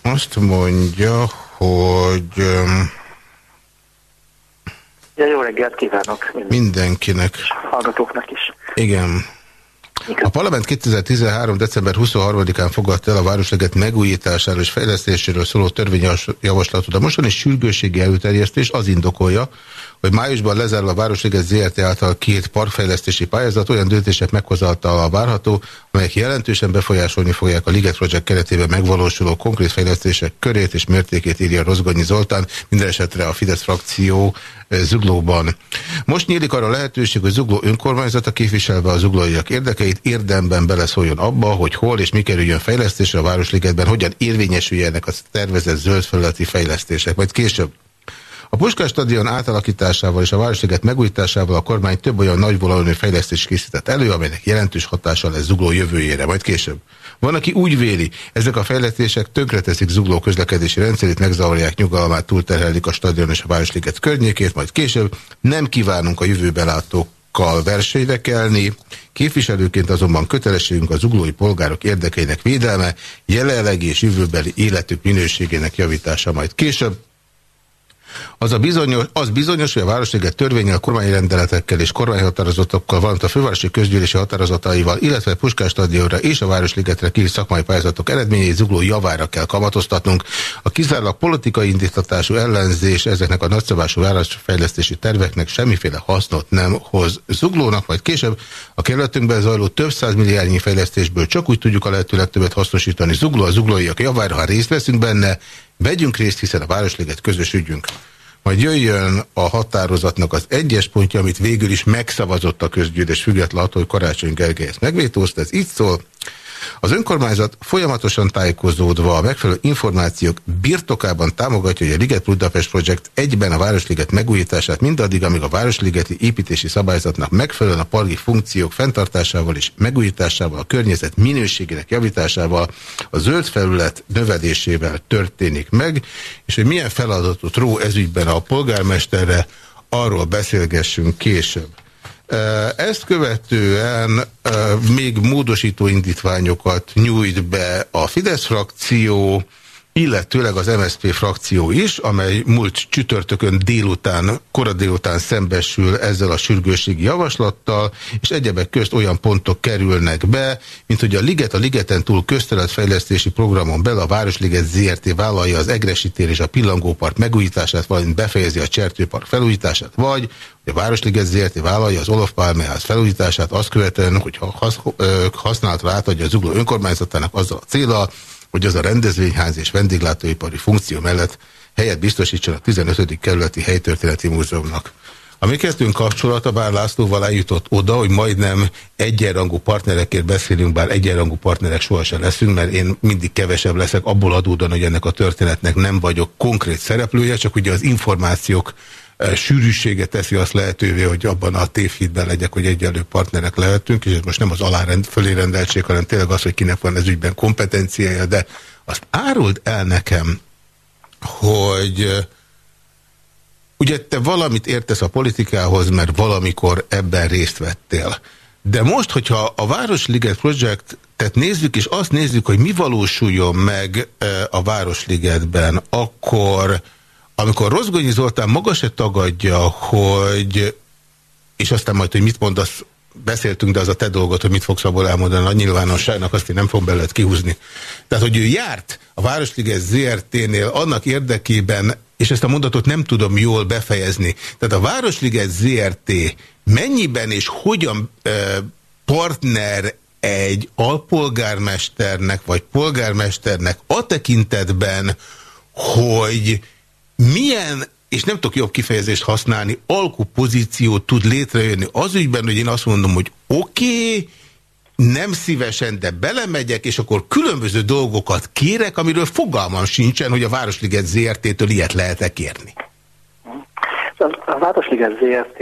Azt mondja, hogy... Ja, jó reggelt kívánok mindenkinek. Hallgatóknak is. Igen. A parlament 2013. december 23-án fogadta el a Városleget megújításáról és fejlesztéséről szóló törvényjavaslatot. A mostani sürgősségi előterjesztés az indokolja, hogy májusban lezárva a Városliget ZRT által két parkfejlesztési pályázat olyan döntések a várható, amelyek jelentősen befolyásolni fogják a Liget Project keretében megvalósuló konkrét fejlesztések körét és mértékét írja Rozgonyi Zoltán, minden esetre a Fidesz frakció eh, Zuglóban. Most nyílik arra lehetőség, hogy Zugló önkormányzata képviselve a zuglóiak érdekeit érdemben beleszóljon abba, hogy hol és mi kerüljön fejlesztésre a Városligetben, hogyan érvényesüljenek a tervezett zöld felületi fejlesztések. Majd később a Puskás stadion átalakításával és a Városliget megújításával a kormány több olyan nagy volalonő fejlesztés készített elő, amelynek jelentős hatása lesz Zugló jövőjére, majd később. Van, aki úgy véli, ezek a fejlesztések tönkreteszik Zugló közlekedési rendszerét, megzavarják nyugalmát, túlterhelik a stadion és a Városliget környékét, majd később nem kívánunk a jövőbelátókkal versenyre kelni, Képviselőként azonban kötelességünk az zuglói polgárok érdekeinek védelme, jelenlegi és jövőbeli életük minőségének javítása majd később. Az, a bizonyos, az bizonyos, hogy a Városliget törvényel, kormányrendeletekkel és kormányhatározatokkal, valamint a fővárosi közgyűlési határozataival, illetve Puskás stadionra és a Városligetre kis szakmai pályázatok eredményeit zugló javára kell kamatoztatnunk. A kizárólag politikai indítatású ellenzés ezeknek a nagyszabású városfejlesztési terveknek semmiféle hasznot nem hoz zuglónak, majd később a kerületünkben zajló több száz milliárdnyi fejlesztésből csak úgy tudjuk a lehető legtöbbet hasznosítani zugló, a zuglóiak javára, ha részt veszünk benne, Vegyünk részt, hiszen a Városliget közös ügyünk. Majd jöjjön a határozatnak az egyes pontja, amit végül is megszavazott a közgyűlés függetlenül attól, hogy Karácsony Gergely ezt megvétózta. Ez így szól. Az önkormányzat folyamatosan tájékozódva a megfelelő információk birtokában támogatja, hogy a Liget Budapest Project egyben a Városliget megújítását mindaddig, amíg a Városligeti építési szabályzatnak megfelelően a parki funkciók fenntartásával és megújításával, a környezet minőségének javításával, a zöld felület növelésével történik meg, és hogy milyen feladatot ró ezügyben a polgármesterre, arról beszélgessünk később. Ezt követően még módosító indítványokat nyújt be a Fidesz frakció, illetőleg az MSZP frakció is, amely múlt csütörtökön délután, kora délután szembesül ezzel a sürgőségi javaslattal, és egyebek közt olyan pontok kerülnek be, mint hogy a Liget a Ligeten túl közteletfejlesztési programon belül a Városliget ZRT vállalja az Egresítér és a Pillangópark megújítását, valamint befejezi a Csertőpark felújítását, vagy a Városliget ZRT vállalja az Olof Pálmeház felújítását, azt követően, hogy használatra átadja az ugló önkormányzatának azzal a célral, hogy az a rendezvényház és vendéglátóipari funkció mellett helyet biztosítson a 15. kerületi helytörténeti múzeumnak. A mi kezdünk kapcsolata, bár Lászlóval eljutott oda, hogy majdnem egyenrangú partnerekért beszélünk, bár egyenrangú partnerek sohasem leszünk, mert én mindig kevesebb leszek, abból adódóan, hogy ennek a történetnek nem vagyok konkrét szereplője, csak ugye az információk sűrűsége teszi azt lehetővé, hogy abban a tévhitben legyek, hogy egyenlő partnerek lehetünk, és ez most nem az alárend, fölérendeltség, hanem tényleg az, hogy kinek van ez ügyben kompetenciája, de azt árult el nekem, hogy Ugye te valamit értesz a politikához, mert valamikor ebben részt vettél. De most, hogyha a Városliget Project, tehát nézzük, és azt nézzük, hogy mi valósuljon meg a Városligetben, akkor, amikor Rozgonyi Zoltán maga se tagadja, hogy, és aztán majd, hogy mit mondasz, beszéltünk, de az a te dolgot, hogy mit fogsz abból elmondani a nyilvánosságnak, azt én nem fogom belőled kihúzni. Tehát, hogy ő járt a Városliget ZRT-nél annak érdekében, és ezt a mondatot nem tudom jól befejezni. Tehát a Városliget ZRT mennyiben és hogyan e, partner egy alpolgármesternek vagy polgármesternek a tekintetben, hogy milyen, és nem tudok jobb kifejezést használni, alkupozíciót tud létrejönni az ügyben, hogy én azt mondom, hogy oké, okay, nem szívesen, de belemegyek, és akkor különböző dolgokat kérek, amiről fogalmam sincsen, hogy a Városliget ZRT-től ilyet lehet-e kérni. A Városliget ZRT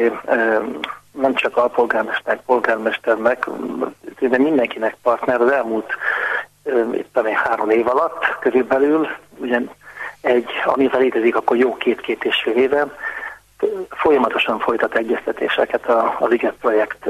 nem csak a polgármester, polgármesternek, de mindenkinek partner az elmúlt éppen egy három év alatt körülbelül, ugyan egy, amivel létezik akkor jó két-két és fél éve, folyamatosan folytat egyeztetéseket az IGET projekt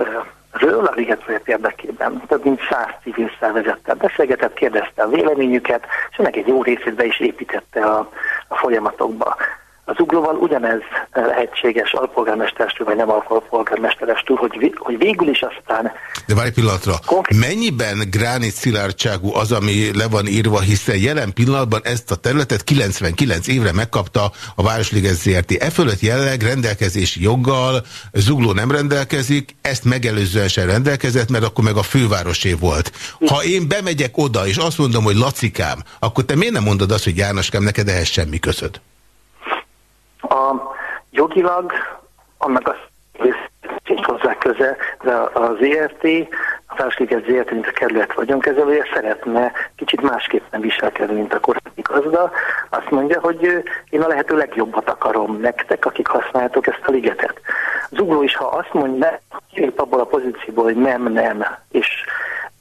ről a Liget projekt érdekében. Több mint száz civil szervezettel beszélgetett, kérdezte a véleményüket, és ennek egy jó részét be is építette a, a folyamatokba. Az uglóval ugyanez lehetséges alpolgármesterestől, vagy nem alpolgármesterestől, hogy, hogy végül is aztán... De várj pillanatra, konkrét... mennyiben gránit szilárdságú az, ami le van írva, hiszen jelen pillanatban ezt a területet 99 évre megkapta a Városliget ZRT. E fölött jelenleg rendelkezési joggal Zugló nem rendelkezik, ezt megelőzően sem rendelkezett, mert akkor meg a fővárosé volt. Ha én bemegyek oda, és azt mondom, hogy Lacikám, akkor te miért nem mondod azt, hogy Jánoskám, neked ehhez semmi közöd? A jogilag annak a nincs hozzá köze, de az ERT, a Városliget ZRT, mint a kerület vagyonkezelője szeretne kicsit másképpen viselkedni, mint a korábbi gazda. Azt mondja, hogy én a lehető legjobbat akarom nektek, akik használtok ezt a ligetet. Zugló is, ha azt mondja, épp abból a pozícióból, hogy nem, nem, és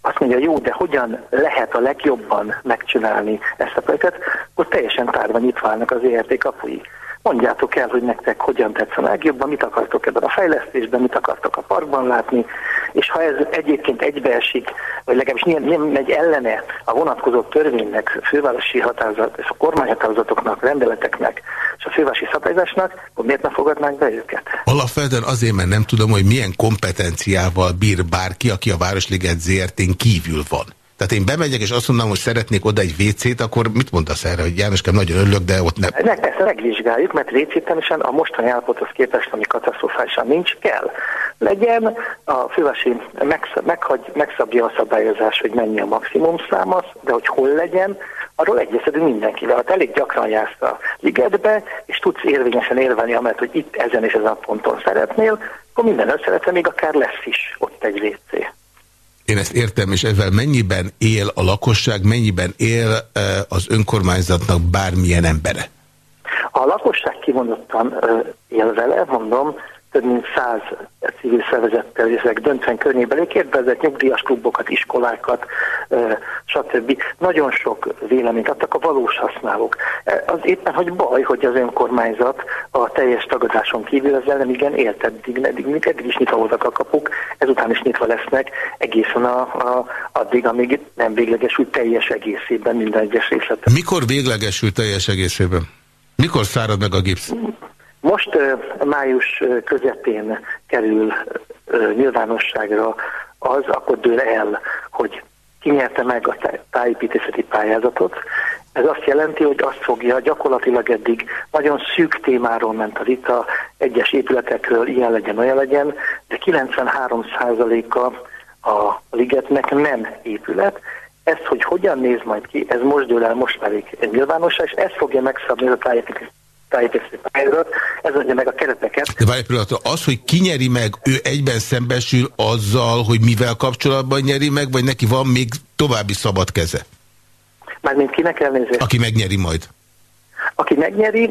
azt mondja, jó, de hogyan lehet a legjobban megcsinálni ezt a projektet, akkor teljesen tárva nyitva állnak az ERT kapui mondjátok el, hogy nektek hogyan tetsz a legjobban, mit akartok ebben a fejlesztésben, mit akartok a parkban látni, és ha ez egyébként egybeesik, vagy legalábbis nem, nem megy ellene a vonatkozó törvénynek, fővárosi határozat, és a kormányhatározatoknak, rendeleteknek, és a fővárosi szabályzásnak, akkor miért ne fogadnánk be őket? Alapvetően azért, mert nem tudom, hogy milyen kompetenciával bír bárki, aki a Városliget ZRT-n kívül van. Tehát én bemegyek, és azt mondom, hogy szeretnék oda egy WC-t, akkor mit mondasz erre, hogy Jánoskám, nagyon örülök, de ott nem. Meg, persze megvizsgáljuk, mert WC természetesen a mostani állapothoz képest, ami katasztrofálisan nincs, kell. Legyen a fővási megsz, meghagy, megszabja a szabályozás, hogy mennyi a maximum száma, de hogy hol legyen, arról egyeztetünk mindenkivel. Ha elég gyakran jársz a ligetbe, és tudsz érvényesen érvelni, amellett, hogy itt ezen és ezen a ponton szeretnél, akkor minden összevetve még akár lesz is ott egy WC. Én ezt értem, és ezzel mennyiben él a lakosság, mennyiben él e, az önkormányzatnak bármilyen embere? A lakosság kimondottan él vele, mondom, több mint száz civil szervezettel, ezek döntően környékbeli kérdezett nyugdíjas klubokat, iskolákat, stb. Nagyon sok véleményt adtak a valós használók. Az éppen, hogy baj, hogy az önkormányzat a teljes tagadáson kívül ezzel nem igen élt eddig, eddig, eddig, is nyitva voltak a kapuk, ezután is nyitva lesznek, egészen a, a, addig, amíg nem véglegesül teljes egészében minden egyes részlet. Mikor véglegesül teljes egészében? Mikor szárad meg a gipsz? Most május közepén kerül nyilvánosságra az, akkor dől el, hogy kinyerte meg a tájépítészeti pályázatot. Ez azt jelenti, hogy azt fogja, gyakorlatilag eddig nagyon szűk témáról ment a vita, egyes épületekről ilyen legyen, olyan legyen, de 93%-a a ligetnek nem épület. Ezt, hogy hogyan néz majd ki, ez most dől el, most válik nyilvánosság, és ez fogja megszabni a tájépítészeti tájékeztető pályázat, ez adja meg a kereteket. De várj pillanatra, az, hogy ki nyeri meg, ő egyben szembesül azzal, hogy mivel kapcsolatban nyeri meg, vagy neki van még további szabad keze? Mármint kinek elnézést? Aki megnyeri majd. Aki megnyeri,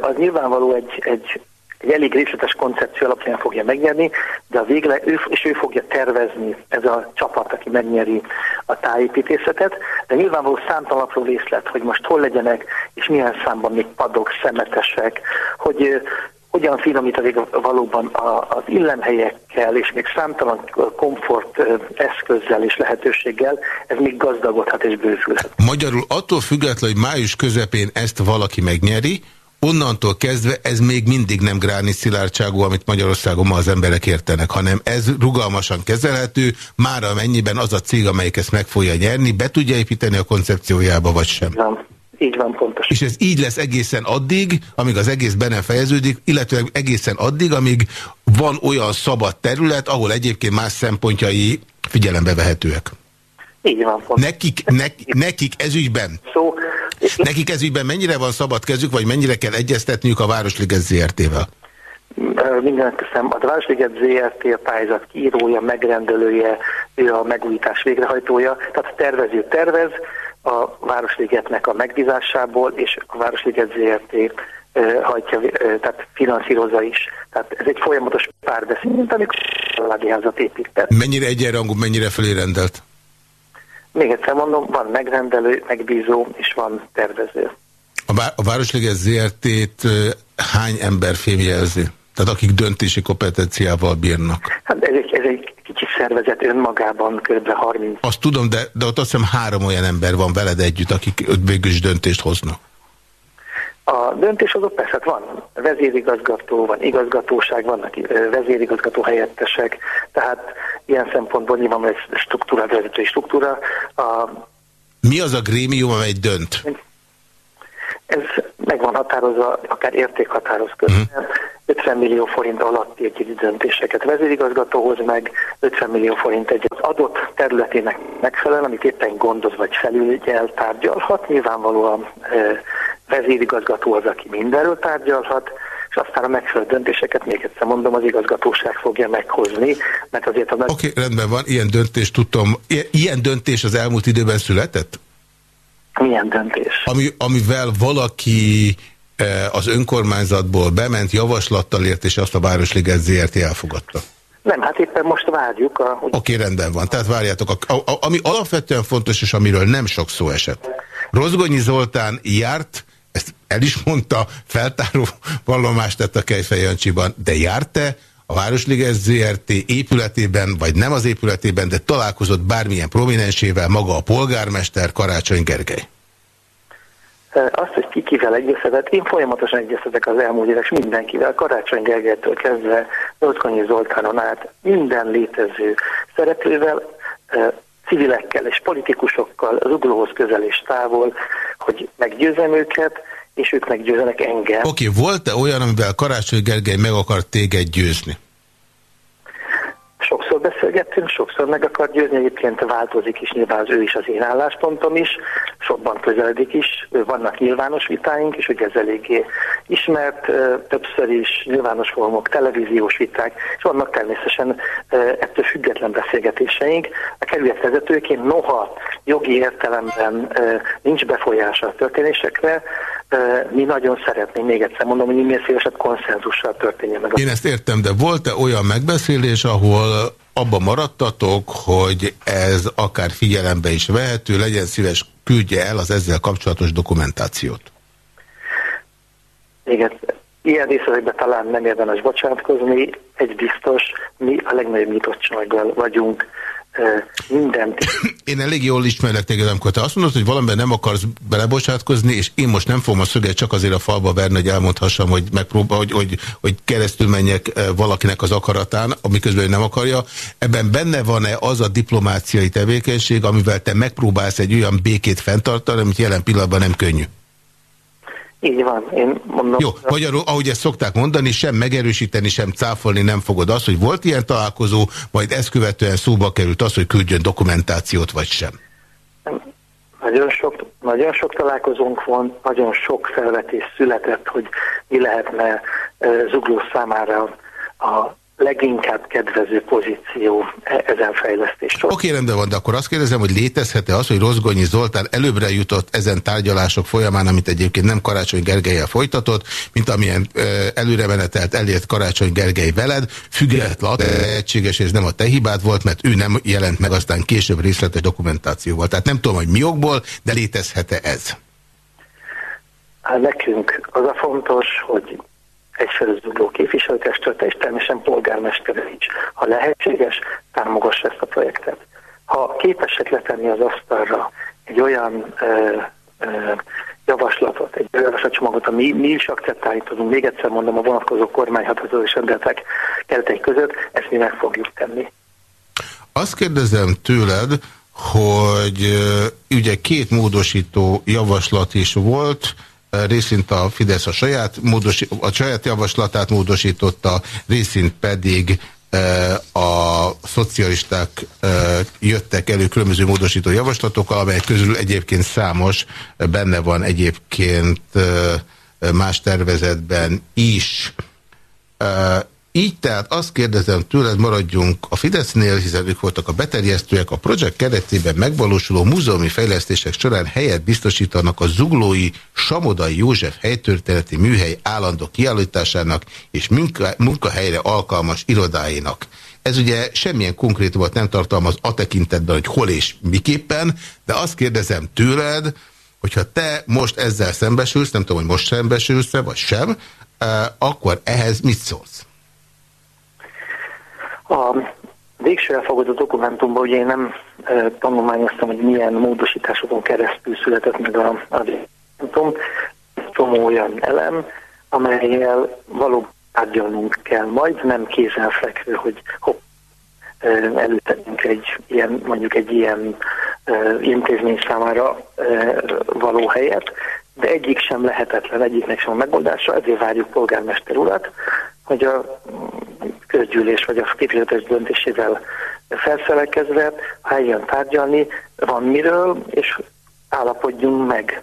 az nyilvánvaló egy, egy egy elég részletes koncepció alapján fogja megnyerni, de a végle, ő, és ő fogja tervezni ez a csapat, aki megnyeri a tájépítészetet, de nyilvánvaló számtalanapról részlet, hogy most hol legyenek, és milyen számban még padok, szemetesek, hogy hogyan finomít valóban az illemhelyekkel, és még számtalan komfort eszközzel és lehetőséggel, ez még gazdagodhat és bővülhet. Magyarul attól függetlenül, hogy május közepén ezt valaki megnyeri, onnantól kezdve ez még mindig nem gráni szilárdságú, amit Magyarországon ma az emberek értenek, hanem ez rugalmasan kezelhető, már amennyiben az a cég, amelyik ezt meg fogja nyerni, be tudja építeni a koncepciójába, vagy sem. Nem. Így van, pontos. És ez így lesz egészen addig, amíg az egész benne fejeződik, illetve egészen addig, amíg van olyan szabad terület, ahol egyébként más szempontjai figyelembe vehetőek. Így van, pontos. Nekik, ne, nekik ezügyben? Szó, Nekik ez ügyben mennyire van szabad kezük, vagy mennyire kell egyeztetniük a Városliget ZRT-vel? Mindent teszem. A Városliget ZRT a pályázat kiírója, megrendelője, ő a megújítás végrehajtója, tehát a tervező tervez a Városligetnek a megbízásából, és a Városliget ZRT hajtja, tehát finanszírozza is. Tehát ez egy folyamatos párbeszéd, mint amikor a lábiházat épített. Mennyire egyenrangú, mennyire felérendelt? Még egyszer mondom, van megrendelő, megbízó és van tervező. A, Városliges ZRT-t hány ember fémjelzi? Tehát akik döntési kompetenciával bírnak? Hát ez egy, ez egy kicsi szervezet önmagában, kb. 30. Azt tudom, de, de ott azt hiszem három olyan ember van veled együtt, akik végül is döntést hoznak. A döntéshozók persze hát van vezérigazgató, van igazgatóság, vannak vezérigazgató helyettesek, tehát ilyen szempontból nyilván van egy struktúra, vezetői struktúra. A, Mi az a grémium, amely dönt? Ez meg van határozva, akár értékhatároz közben. Uh -huh. 50 millió forint alatti egy döntéseket vezérigazgatóhoz, meg 50 millió forint egy az adott területének megfelelően, amit éppen gondoz vagy felügyel tárgyalhat. Nyilvánvalóan vezérigazgató az, aki mindenről tárgyalhat, és aztán a megfelelő döntéseket, még egyszer mondom, az igazgatóság fogja meghozni, mert azért a... Oké, okay, rendben van, ilyen döntés tudtam. Ilyen döntés az elmúlt időben született? Milyen döntés? Ami, amivel valaki eh, az önkormányzatból bement javaslattal ért, és azt a Városliget ZRT elfogadta. Nem, hát éppen most várjuk. A... Oké, okay, rendben van. Tehát várjátok. A, a, ami alapvetően fontos, és amiről nem sok szó esett. Rozgonyi Zoltán járt el is mondta, feltáró vallomást tett a Kejfej Jancsiban, de járt-e a Városliges ZRT épületében, vagy nem az épületében, de találkozott bármilyen prominensével maga a polgármester Karácsony Gergely? Azt, hogy ki egyeztetett, én folyamatosan egyeztetek az elmúlt évek mindenkivel, Karácsony Gergelytől kezdve, Rozgonyi Zoltánon át, minden létező szereplővel, civilekkel és politikusokkal, az uglóhoz közel és távol, hogy meggyőzem őket, és ők meggyőzenek engem. Oké, okay, volt-e olyan, amivel Karácsony Gergely meg akart téged győzni? Sokszor beszélgettünk, sokszor meg akar győzni, egyébként változik is nyilván az ő is, az én álláspontom is, sokban közeledik is, vannak nyilvános vitáink, és ugye ez eléggé ismert, többször is nyilvános formok, televíziós viták, és vannak természetesen ettől független beszélgetéseink. A kerület vezetőként noha jogi értelemben nincs befolyása a történésekre, mi nagyon szeretnénk, még egyszer mondom, hogy minél szélesebb konszenzussal történjen meg. Én ezt értem, de volt-e olyan megbeszélés, ahol abba maradtatok, hogy ez akár figyelembe is vehető, legyen szíves, küldje el az ezzel kapcsolatos dokumentációt? Igen, ilyen részletekben talán nem érdemes bocsátkozni. Egy biztos, mi a legnagyobb nyitottsággal vagyunk mindent. Én elég jól ismerlek téged, amikor te azt mondod, hogy valamiben nem akarsz belebocsátkozni, és én most nem fogom a szöget csak azért a falba verni, hogy elmondhassam, hogy, megpróbál, hogy, hogy, hogy keresztül menjek valakinek az akaratán, amiközben ő nem akarja. Ebben benne van-e az a diplomáciai tevékenység, amivel te megpróbálsz egy olyan békét fenntartani, amit jelen pillanatban nem könnyű? Így van, én mondom. Jó, magyarul, ahogy ezt szokták mondani, sem megerősíteni, sem cáfolni nem fogod azt, hogy volt ilyen találkozó, majd ezt követően szóba került az, hogy küldjön dokumentációt, vagy sem. Nagyon sok, nagyon sok találkozónk van, nagyon sok felvetés született, hogy mi lehetne Zugló számára a leginkább kedvező pozíció e- ezen fejlesztés. Oké, okay, rendben van, de akkor azt kérdezem, hogy létezhet-e az, hogy Rozgonyi Zoltán előbbre jutott ezen tárgyalások folyamán, amit egyébként nem Karácsony Gergelyel folytatott, mint amilyen előre menetelt elért Karácsony Gergely veled, független lehetséges, és nem a te hibád volt, mert ő nem jelent meg aztán később részletes dokumentációval. Tehát nem tudom, hogy mi okból, de létezhet-e ez? Hát nekünk az a fontos, hogy egyfelől zugló képviselőtestülete, és természetesen polgármester is. Ha lehetséges, támogassa ezt a projektet. Ha képesek letenni az asztalra egy olyan ö, ö, javaslatot, egy javaslatcsomagot, ami mi is akceptálni tudunk, még egyszer mondom, a vonatkozó kormányhatározó és rendeletek keretei között, ezt mi meg fogjuk tenni. Azt kérdezem tőled, hogy ugye két módosító javaslat is volt, részint a Fidesz a saját, módosi, a saját javaslatát módosította, részint pedig e, a szocialisták e, jöttek elő különböző módosító javaslatokkal, amelyek közül egyébként számos benne van egyébként e, más tervezetben is. Így tehát azt kérdezem tőled, maradjunk a Fidesznél, hiszen ők voltak a beterjesztőek, a projekt keretében megvalósuló múzeumi fejlesztések során helyet biztosítanak a zuglói Samodai József helytörténeti műhely állandó kiállításának és munka, munkahelyre alkalmas irodáinak. Ez ugye semmilyen konkrétumot nem tartalmaz a tekintetben, hogy hol és miképpen, de azt kérdezem tőled, hogyha te most ezzel szembesülsz, nem tudom, hogy most szembesülsz-e, vagy sem, eh, akkor ehhez mit szólsz? A végső elfogadott dokumentumban ugye én nem e, tanulmányoztam, hogy milyen módosításokon keresztül született meg a, a dokumentum. Csomó olyan elem, amelyel valóban tárgyalnunk kell majd, nem kézenfekvő, hogy hopp, előtegyünk egy ilyen, mondjuk egy ilyen intézmény számára való helyet, de egyik sem lehetetlen, egyiknek sem a megoldása, ezért várjuk polgármester urat, hogy a közgyűlés vagy a képviselőtes döntésével felszelekezve, ha eljön tárgyalni, van miről, és állapodjunk meg,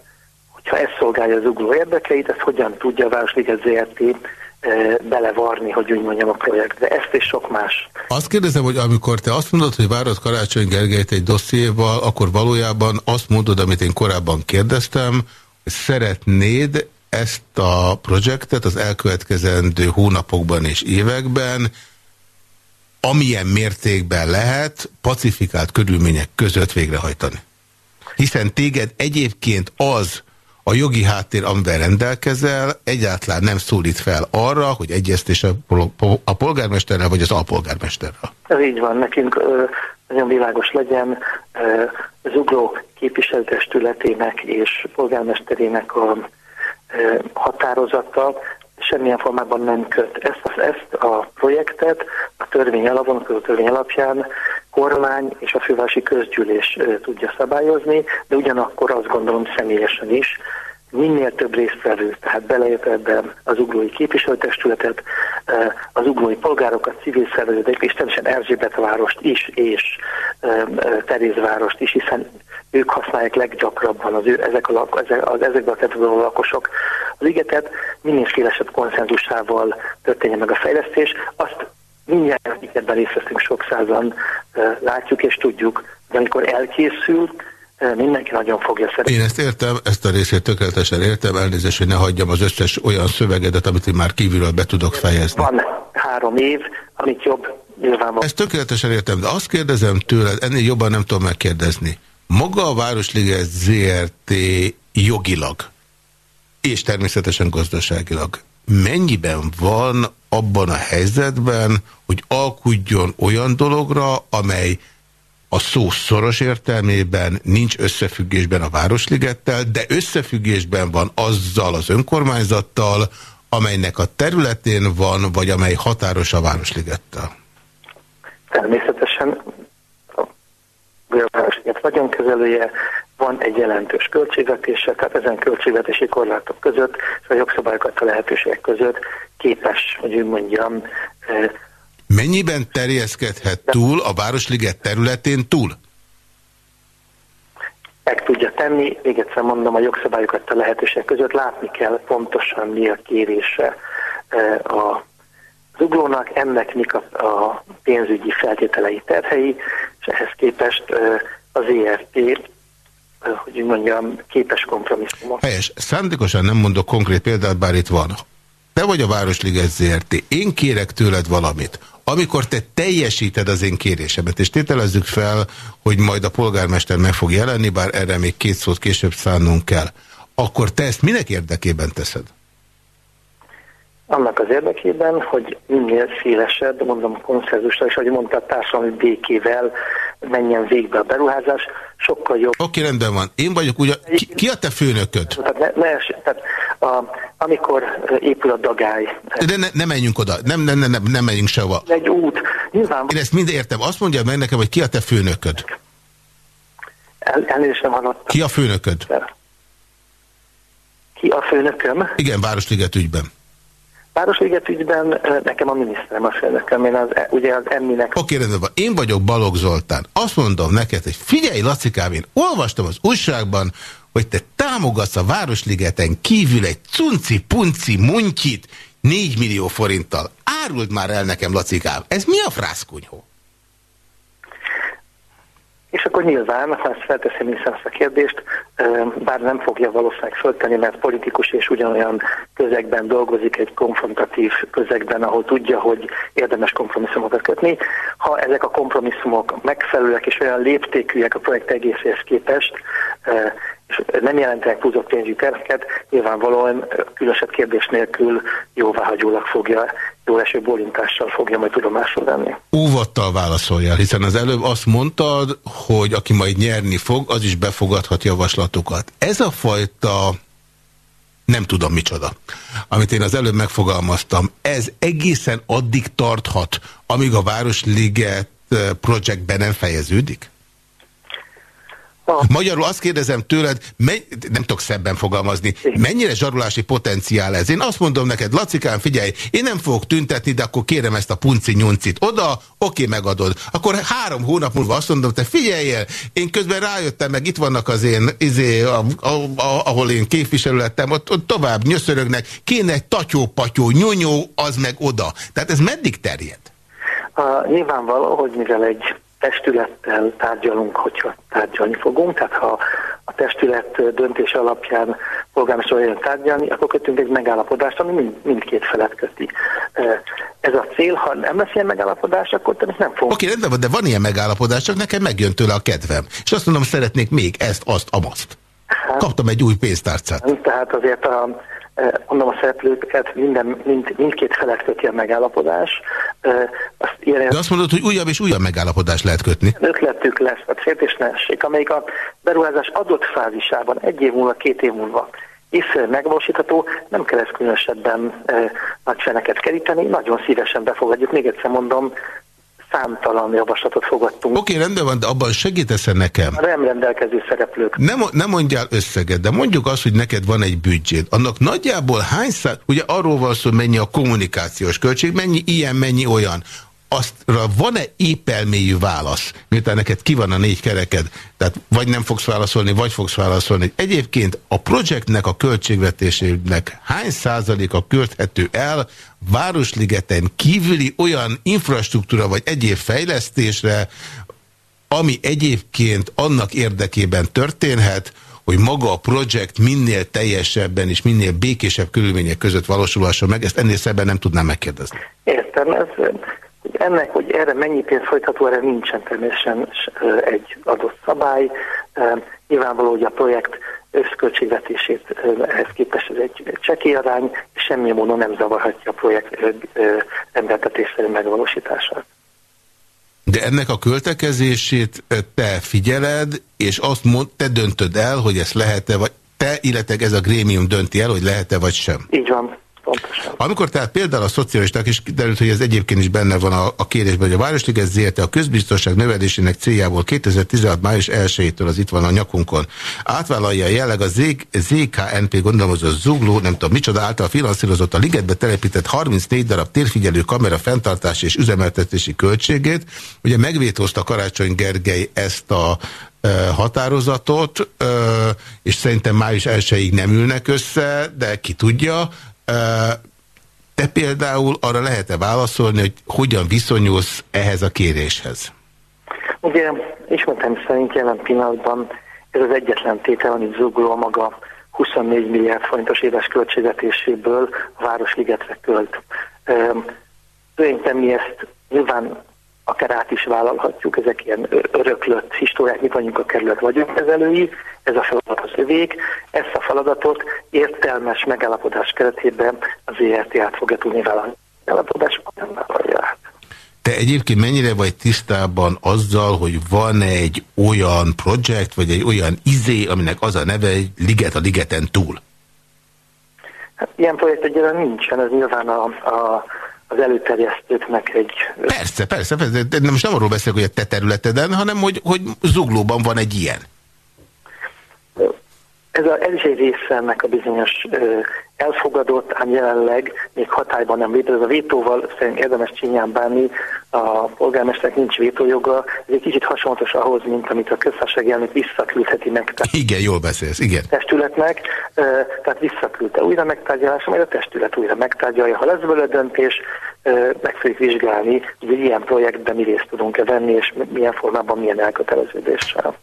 hogyha ez szolgálja az ugló érdekeit, ezt hogyan tudja a Városliget ZRT eh, belevarni, hogy úgy mondjam, a projektbe. Ezt és sok más. Azt kérdezem, hogy amikor te azt mondod, hogy várod Karácsony Gergelyt egy dossziéval, akkor valójában azt mondod, amit én korábban kérdeztem, szeretnéd ezt a projektet az elkövetkezendő hónapokban és években amilyen mértékben lehet pacifikált körülmények között végrehajtani. Hiszen téged egyébként az a jogi háttér, amivel rendelkezel, egyáltalán nem szólít fel arra, hogy egyeztés a polgármesterrel vagy az alpolgármesterrel. Ez így van, nekünk nagyon világos legyen Zugló képviselőtestületének és polgármesterének a határozata semmilyen formában nem köt. Ezt, ezt a projektet a törvény alapon, a törvény alapján kormány és a fővárosi közgyűlés tudja szabályozni, de ugyanakkor azt gondolom személyesen is, minél több résztvevő, tehát beleértve az uglói képviselőtestületet, az uglói polgárokat, civil szervezetek, és természetesen Erzsébet várost is, és Terézvárost is, hiszen ők használják leggyakrabban az ő, ezek a, ezek, az, ezekben a területben lakosok az ligetet, minél szélesebb konszenzusával történjen meg a fejlesztés. Azt mindjárt ebben részt veszünk sok százan, látjuk és tudjuk, de amikor elkészül, mindenki nagyon fogja szeretni. Én ezt értem, ezt a részét tökéletesen értem, elnézést, hogy ne hagyjam az összes olyan szövegedet, amit én már kívülről be tudok fejezni. Van három év, amit jobb nyilvánvalóan. Ezt tökéletesen értem, de azt kérdezem tőled, ennél jobban nem tudom megkérdezni. Maga a Városliget ZRT jogilag, és természetesen gazdaságilag, mennyiben van abban a helyzetben, hogy alkudjon olyan dologra, amely a szó szoros értelmében nincs összefüggésben a Városligettel, de összefüggésben van azzal az önkormányzattal, amelynek a területén van, vagy amely határos a Városligettel. Természetesen Városliget vagyonkezelője, van egy jelentős költségvetése, tehát ezen költségvetési korlátok között, és a jogszabályokat a lehetőségek között képes, hogy úgy mondjam, Mennyiben terjeszkedhet túl a Városliget területén túl? Meg tudja tenni, még egyszer mondom, a jogszabályokat a lehetőségek között látni kell pontosan mi a kérése a zuglónak, ennek mik a, a pénzügyi feltételei terhei, és ehhez képest az ERT hogy úgy mondjam, képes kompromisszumot. Helyes. Szándékosan nem mondok konkrét példát, bár itt van. Te vagy a Városliget ZRT. Én kérek tőled valamit. Amikor te teljesíted az én kérésemet, és tételezzük fel, hogy majd a polgármester meg fog jelenni, bár erre még két szót később szánnunk kell, akkor te ezt minek érdekében teszed? Annak az érdekében, hogy minél szélesebb, mondom konszenzusra, és ahogy mondta, társadalmi békével menjen végbe a beruházás, sokkal jobb. Oké, okay, rendben van. Én vagyok ugye... Ki, ki a te főnököd? Tehát, ne, ne, tehát a, amikor épül a dagály... De ne, ne menjünk oda, nem, nem, nem, nem, nem menjünk sehova. Egy út. Nyilván... Én ezt mind értem. Azt mondja meg nekem, hogy ki a te főnököd? El, elnézést nem hallottam. Ki a főnököd? Ki a főnököm? Igen, Városliget ügyben. Városliget ügyben nekem a miniszterem a főnököm, én az, e, ugye az emminek... Oké, rendben van. Én vagyok Balogh Zoltán. Azt mondom neked, hogy figyelj, Lacikám, én olvastam az újságban, hogy te támogatsz a Városligeten kívül egy cunci-punci muntyit 4 millió forinttal. Áruld már el nekem, Lacikám, ez mi a frászkunyhó? És akkor nyilván, ha ezt felteszem hiszen ezt a kérdést, bár nem fogja valószínűleg föltenni, mert politikus és ugyanolyan közegben dolgozik, egy konfrontatív közegben, ahol tudja, hogy érdemes kompromisszumokat kötni. Ha ezek a kompromisszumok megfelelőek és olyan léptékűek a projekt egészéhez képest, és nem jelentenek túlzott pénzügyi terheket, nyilvánvalóan különösebb kérdés nélkül jóváhagyólag fogja, jó eső bólintással fogja majd tudomásul venni. Óvattal válaszoljál, hiszen az előbb azt mondtad, hogy aki majd nyerni fog, az is befogadhat javaslatokat. Ez a fajta nem tudom micsoda, amit én az előbb megfogalmaztam, ez egészen addig tarthat, amíg a Városliget eh, projektben nem fejeződik? Magyarul azt kérdezem tőled, nem tudok szebben fogalmazni, mennyire zsarulási potenciál ez? Én azt mondom neked, Lacikán, figyelj, én nem fogok tüntetni, de akkor kérem ezt a punci nyuncit oda, oké, megadod. Akkor három hónap múlva azt mondom, te figyeljél, én közben rájöttem, meg itt vannak az én, izé, a, a, a, ahol én képviselő lettem, ott, ott tovább nyöszörögnek, kéne egy tatyó-patyó, nyúnyó, az meg oda. Tehát ez meddig terjed? Uh, nyilvánvaló, hogy mivel egy testülettel tárgyalunk, hogyha tárgyalni fogunk, tehát ha a testület döntés alapján polgármester olyan tárgyalni, akkor kötünk egy megállapodást, ami mind, mindkét felet köti. Ez a cél, ha nem lesz ilyen megállapodás, akkor nem fogunk. Oké, rendben van, de van ilyen megállapodás, csak nekem megjön tőle a kedvem. És azt mondom, szeretnék még ezt, azt, amazt. Hát, Kaptam egy új pénztárcát. Tehát azért a mondom a szereplőket, minden, mind, mindkét felet köti a megállapodás. Azt ilyen, De azt mondod, hogy újabb és újabb megállapodás lehet kötni? Ötletük lesz, a féltés ne essék, amelyik a beruházás adott fázisában, egy év múlva, két év múlva észre megvalósítható, nem kell ezt különösebben e, nagy feneket keríteni, nagyon szívesen befogadjuk. Még egyszer mondom, számtalan javaslatot fogadtunk. Oké, okay, rendben van, de abban segítesz -e nekem? A nem rendelkező szereplők. Nem, nem mondjál összeget, de mondjuk azt, hogy neked van egy büdzséd. Annak nagyjából hány szá... Ugye arról van szó, mennyi a kommunikációs költség, mennyi ilyen, mennyi olyan aztra van-e épelmélyű válasz, miután neked ki van a négy kereked, tehát vagy nem fogsz válaszolni, vagy fogsz válaszolni. Egyébként a projektnek a költségvetésének hány százaléka költhető el Városligeten kívüli olyan infrastruktúra vagy egyéb fejlesztésre, ami egyébként annak érdekében történhet, hogy maga a projekt minél teljesebben és minél békésebb körülmények között valósulhasson meg, ezt ennél szebben nem tudnám megkérdezni. Értem, ez, hogy ennek, hogy erre mennyi pénz folytható, erre nincsen természetesen egy adott szabály. Nyilvánvaló, hogy a projekt összköltségvetését ehhez képest ez egy csekélyadrány, és semmi módon nem zavarhatja a projekt rendeltetésszerű megvalósítását. De ennek a költekezését te figyeled, és azt mond, te döntöd el, hogy ezt lehet-e, vagy te, illetve ez a grémium dönti el, hogy lehet-e, vagy sem. Így van. Pontosan. Amikor tehát például a szocialisták, és kiderült, hogy ez egyébként is benne van a, a kérésben, hogy a Városliget ZRT a közbiztonság növelésének céljából 2016. május 1-től, az itt van a nyakunkon, átvállalja jelleg a ZKNP, gondolom, az a Zugló, nem tudom micsoda által finanszírozott a ligetbe telepített 34 darab térfigyelő kamera fenntartási és üzemeltetési költségét. Ugye megvétózta Karácsony Gergely ezt a határozatot, és szerintem május 1 nem ülnek össze, de ki tudja, te például arra lehet-e válaszolni, hogy hogyan viszonyulsz ehhez a kéréshez? Ugye ismertem szerint jelen pillanatban ez az egyetlen tétel, amit Zugló maga 24 milliárd forintos éves költségvetéséből a Városligetre költ. Szerintem mi ezt nyilván akár át is vállalhatjuk, ezek ilyen öröklött históriák, mi vagyunk a kerület vagyunk kezelői, ez a feladat az övék, ezt a feladatot értelmes megállapodás keretében az ERT át fogja tudni vállalni. Megállapodások nem vállalja át. Te egyébként mennyire vagy tisztában azzal, hogy van egy olyan projekt, vagy egy olyan izé, aminek az a neve, hogy Liget a Ligeten túl? Hát ilyen projekt egyébként nincsen, ez nyilván a, a az előterjesztőknek egy... Persze, persze, persze, de most nem arról beszélek, hogy a te területeden, hanem hogy, hogy zuglóban van egy ilyen. Ez, a, ez is egy része ennek a bizonyos ö, elfogadott, ám jelenleg még hatályban nem vétő. Ez a vétóval szerintem érdemes csinyán bánni, a polgármesternek nincs vétójoga, ez egy kicsit hasonlatos ahhoz, mint amit a köztársaság elnök visszaküldheti meg. Igen, jól beszélsz, igen. Testületnek, ö, tehát visszaküldte újra megtárgyalásra, majd a testület újra megtárgyalja. Ha lesz belőle döntés, ö, meg fogjuk vizsgálni, hogy ilyen projektben mi részt tudunk-e venni, és milyen formában, milyen elköteleződéssel.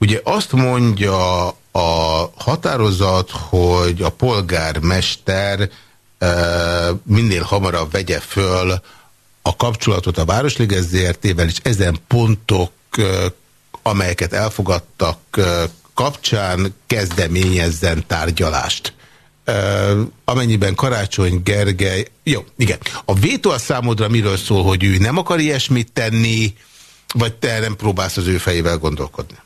Ugye azt mondja a határozat, hogy a polgármester minél hamarabb vegye föl a kapcsolatot a Városliges ZRT-vel, és ezen pontok, amelyeket elfogadtak kapcsán kezdeményezzen tárgyalást. Amennyiben Karácsony Gergely... Jó, igen. A vétó a számodra miről szól, hogy ő nem akar ilyesmit tenni, vagy te nem próbálsz az ő fejével gondolkodni?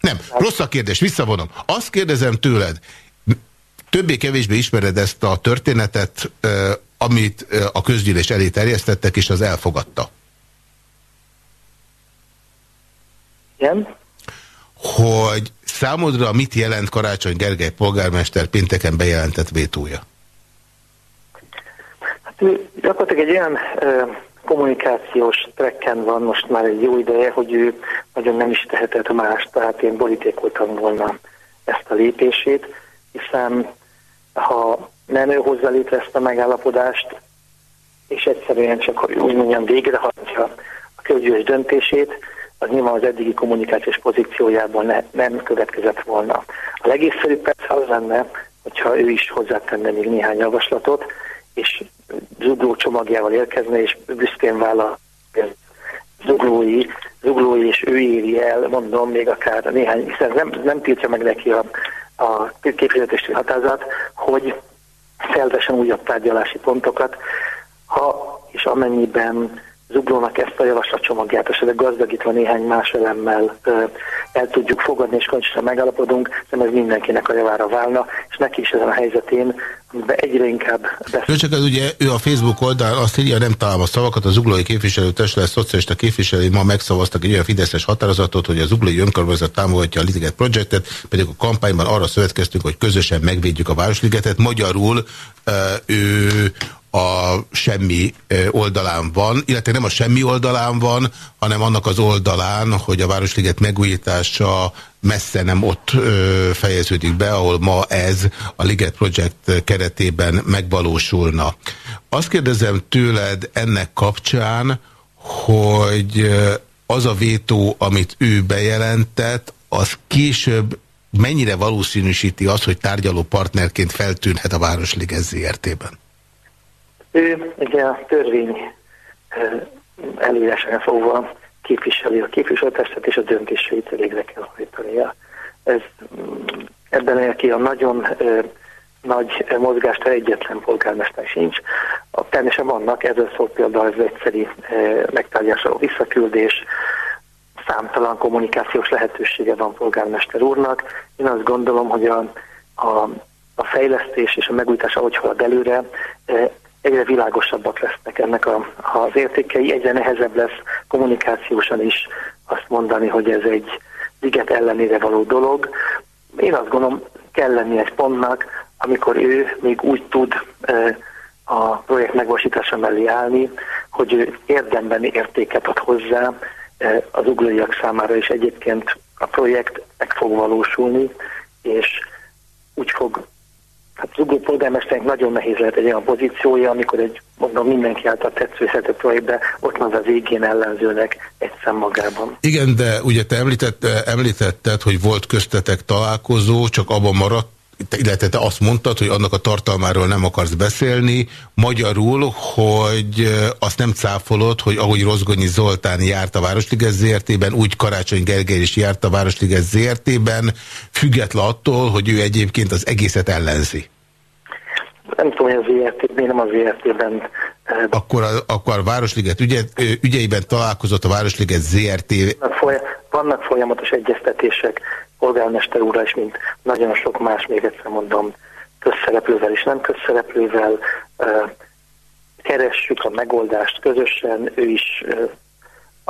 Nem, rossz a kérdés, visszavonom. Azt kérdezem tőled, többé-kevésbé ismered ezt a történetet, amit a közgyűlés elé terjesztettek, és az elfogadta. Igen. Hogy számodra mit jelent Karácsony Gergely polgármester pénteken bejelentett vétója? Hát gyakorlatilag egy olyan kommunikációs trekken van most már egy jó ideje, hogy ő nagyon nem is tehetett más, tehát én borítékoltam volna ezt a lépését, hiszen ha nem ő hozza létre ezt a megállapodást, és egyszerűen csak, úgy mondjam, végrehajtja a közgyűlés döntését, az nyilván az eddigi kommunikációs pozíciójából ne, nem következett volna. A legészszerűbb persze az lenne, hogyha ő is hozzátenne még néhány javaslatot, és zugló csomagjával érkezne, és büszkén vállal zuglói, zuglói, és ő éri el, mondom, még akár néhány, hiszen nem, nem tiltja meg neki a, a képviselőtesti hatázat, hogy felvesen újabb tárgyalási pontokat, ha és amennyiben Zuglónak ezt a javaslatcsomagját esetleg gazdagítva néhány más elemmel el tudjuk fogadni, és koncsra megállapodunk, nem ez mindenkinek a javára válna, és neki is ezen a helyzetén, amiben egyre inkább beszél. Csak az ugye ő a Facebook oldal azt írja, nem találom a szavakat, a zuglói képviselőtestület szocialista képviselői ma megszavaztak egy olyan fideszes határozatot, hogy a zuglói önkormányzat támogatja a Liget projektet, pedig a kampányban arra szövetkeztünk, hogy közösen megvédjük a Városligetet. Magyarul ő a semmi oldalán van, illetve nem a semmi oldalán van, hanem annak az oldalán, hogy a Városliget megújítása messze nem ott fejeződik be, ahol ma ez a Liget Project keretében megvalósulna. Azt kérdezem tőled ennek kapcsán, hogy az a vétó, amit ő bejelentett, az később mennyire valószínűsíti azt, hogy tárgyaló partnerként feltűnhet a Városliges ZRT-ben? Ő ugye a törvény előírásán fogva képviseli a képviselőtestet, és a döntéseit végre kell hajtania. Ez, mm, ebben a nagyon nagy mozgást egyetlen polgármester sincs. A, természetesen vannak, ezzel szól például az egyszeri e, megtárgyásra visszaküldés, számtalan kommunikációs lehetősége van polgármester úrnak. Én azt gondolom, hogy a, a, a fejlesztés és a megújítás, ahogy halad előre, egyre világosabbak lesznek ennek a, az értékei, egyre nehezebb lesz kommunikációsan is azt mondani, hogy ez egy liget ellenére való dolog. Én azt gondolom, kell lenni egy pontnak, amikor ő még úgy tud a projekt megvalósítása mellé állni, hogy ő érdemben értéket ad hozzá az uglóiak számára, és egyébként a projekt meg fog valósulni, és úgy fog Hát az ugló polgármesternek nagyon nehéz lehet egy olyan pozíciója, amikor egy, mondom, mindenki által tetszőhető projektbe ott van az égén ellenzőnek egy szem magában. Igen, de ugye te említett, említetted, hogy volt köztetek találkozó, csak abban maradt, illetve te azt mondtad, hogy annak a tartalmáról nem akarsz beszélni, magyarul, hogy azt nem cáfolod, hogy ahogy Rozgonyi Zoltán járt a Városliges ZRT-ben, úgy Karácsony Gergely is járt a Városliges ZRT-ben, független attól, hogy ő egyébként az egészet ellenzi. Nem tudom, hogy az miért nem az ZRT-ben akkor a, akkor a Városliget ügye, ügyeiben találkozott a Városliget ZRT. Vannak folyamatos egyeztetések polgármester úrra is, mint nagyon sok más, még egyszer mondom, közszereplővel és nem közszereplővel. Keressük a megoldást közösen, ő is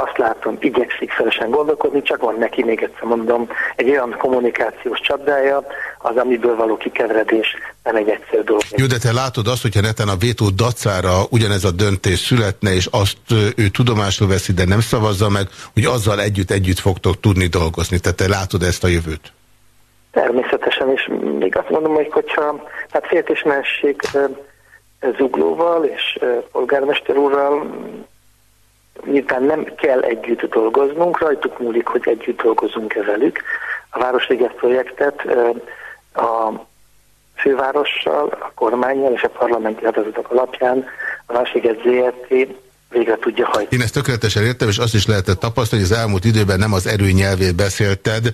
azt látom, igyekszik felesen gondolkodni, csak van neki, még egyszer mondom, egy olyan kommunikációs csapdája, az, amiből való kikeveredés nem egy egyszerű dolog. Jó, de te látod azt, hogyha neten a vétó dacára ugyanez a döntés születne, és azt ő tudomásul veszi, de nem szavazza meg, hogy azzal együtt-együtt fogtok tudni dolgozni. Tehát te látod ezt a jövőt? Természetesen, és még azt mondom, hogy hogyha hát féltésmesség zuglóval és polgármester úrral miután nem kell együtt dolgoznunk, rajtuk múlik, hogy együtt dolgozunk-e velük. A Városliget projektet a fővárossal, a kormányjal és a parlamenti határozatok alapján a Városliget ZRT végre tudja hajtani. Én ezt tökéletesen értem, és azt is lehetett tapasztalni, hogy az elmúlt időben nem az erőnyelvét beszélted.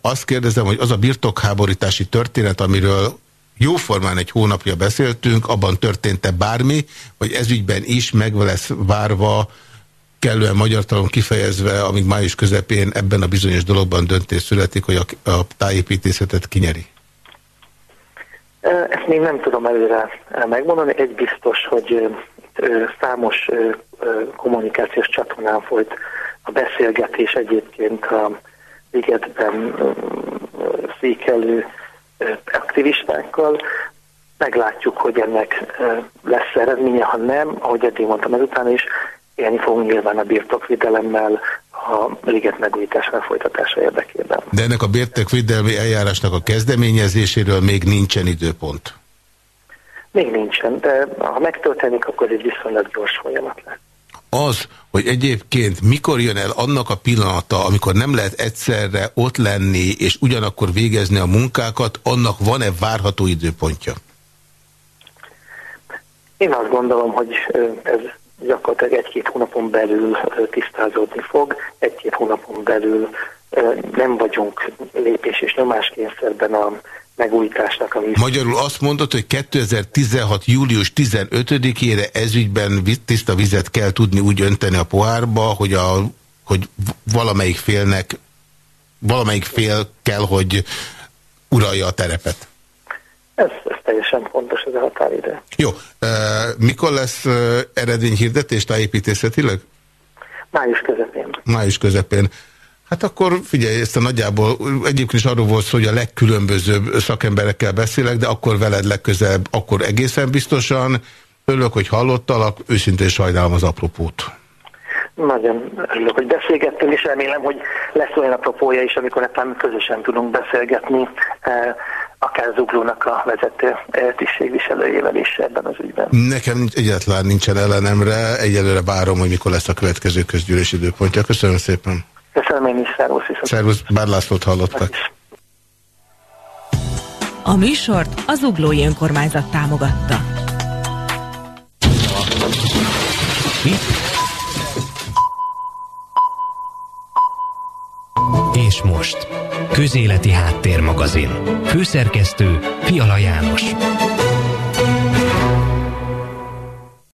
Azt kérdezem, hogy az a birtokháborítási történet, amiről jóformán egy hónapja beszéltünk, abban történt-e bármi, vagy ezügyben is meg lesz várva, kellően magyartalan kifejezve, amíg május közepén ebben a bizonyos dologban döntés születik, hogy a, a tájépítészetet kinyeri? Ezt még nem tudom előre megmondani. Egy biztos, hogy számos kommunikációs csatornán folyt a beszélgetés egyébként a ligetben székelő aktivistákkal. Meglátjuk, hogy ennek lesz eredménye, ha nem, ahogy eddig mondtam ezután is, élni fogunk nyilván a birtokvédelemmel a liget megújításának folytatása érdekében. De ennek a birtokvédelmi eljárásnak a kezdeményezéséről még nincsen időpont? Még nincsen, de ha megtörténik, akkor egy viszonylag gyors folyamat lesz az, hogy egyébként mikor jön el annak a pillanata, amikor nem lehet egyszerre ott lenni, és ugyanakkor végezni a munkákat, annak van-e várható időpontja? Én azt gondolom, hogy ez gyakorlatilag egy-két hónapon belül tisztázódni fog, egy-két hónapon belül nem vagyunk lépés és nyomáskényszerben a megújításnak. Ami... Magyarul azt mondod, hogy 2016. július 15-ére ezügyben tiszta vizet kell tudni úgy önteni a pohárba, hogy, a, hogy valamelyik félnek, valamelyik fél kell, hogy uralja a terepet. Ez, ez teljesen fontos, ez a határidő. Jó. E, mikor lesz eredményhirdetés tájépítészetileg? Május közepén. Május közepén. Hát akkor figyelj, ezt a nagyjából egyébként is arról volt hogy a legkülönbözőbb szakemberekkel beszélek, de akkor veled legközelebb, akkor egészen biztosan. Örülök, hogy hallottalak, őszintén sajnálom az apropót. Nagyon örülök, hogy beszélgettünk, és remélem, hogy lesz olyan apropója is, amikor ebben közösen tudunk beszélgetni. akár Zuglónak a vezető tisztségviselőjével is ebben az ügyben. Nekem egyáltalán nincsen ellenemre, egyelőre várom, hogy mikor lesz a következő közgyűlés időpontja. Köszönöm szépen. Köszönöm én is, szervusz. Szervusz, Bár Lászlót hallottak. A műsort az Uglói Önkormányzat támogatta. Mi? És most. Közéleti Háttérmagazin. Főszerkesztő Fiala János.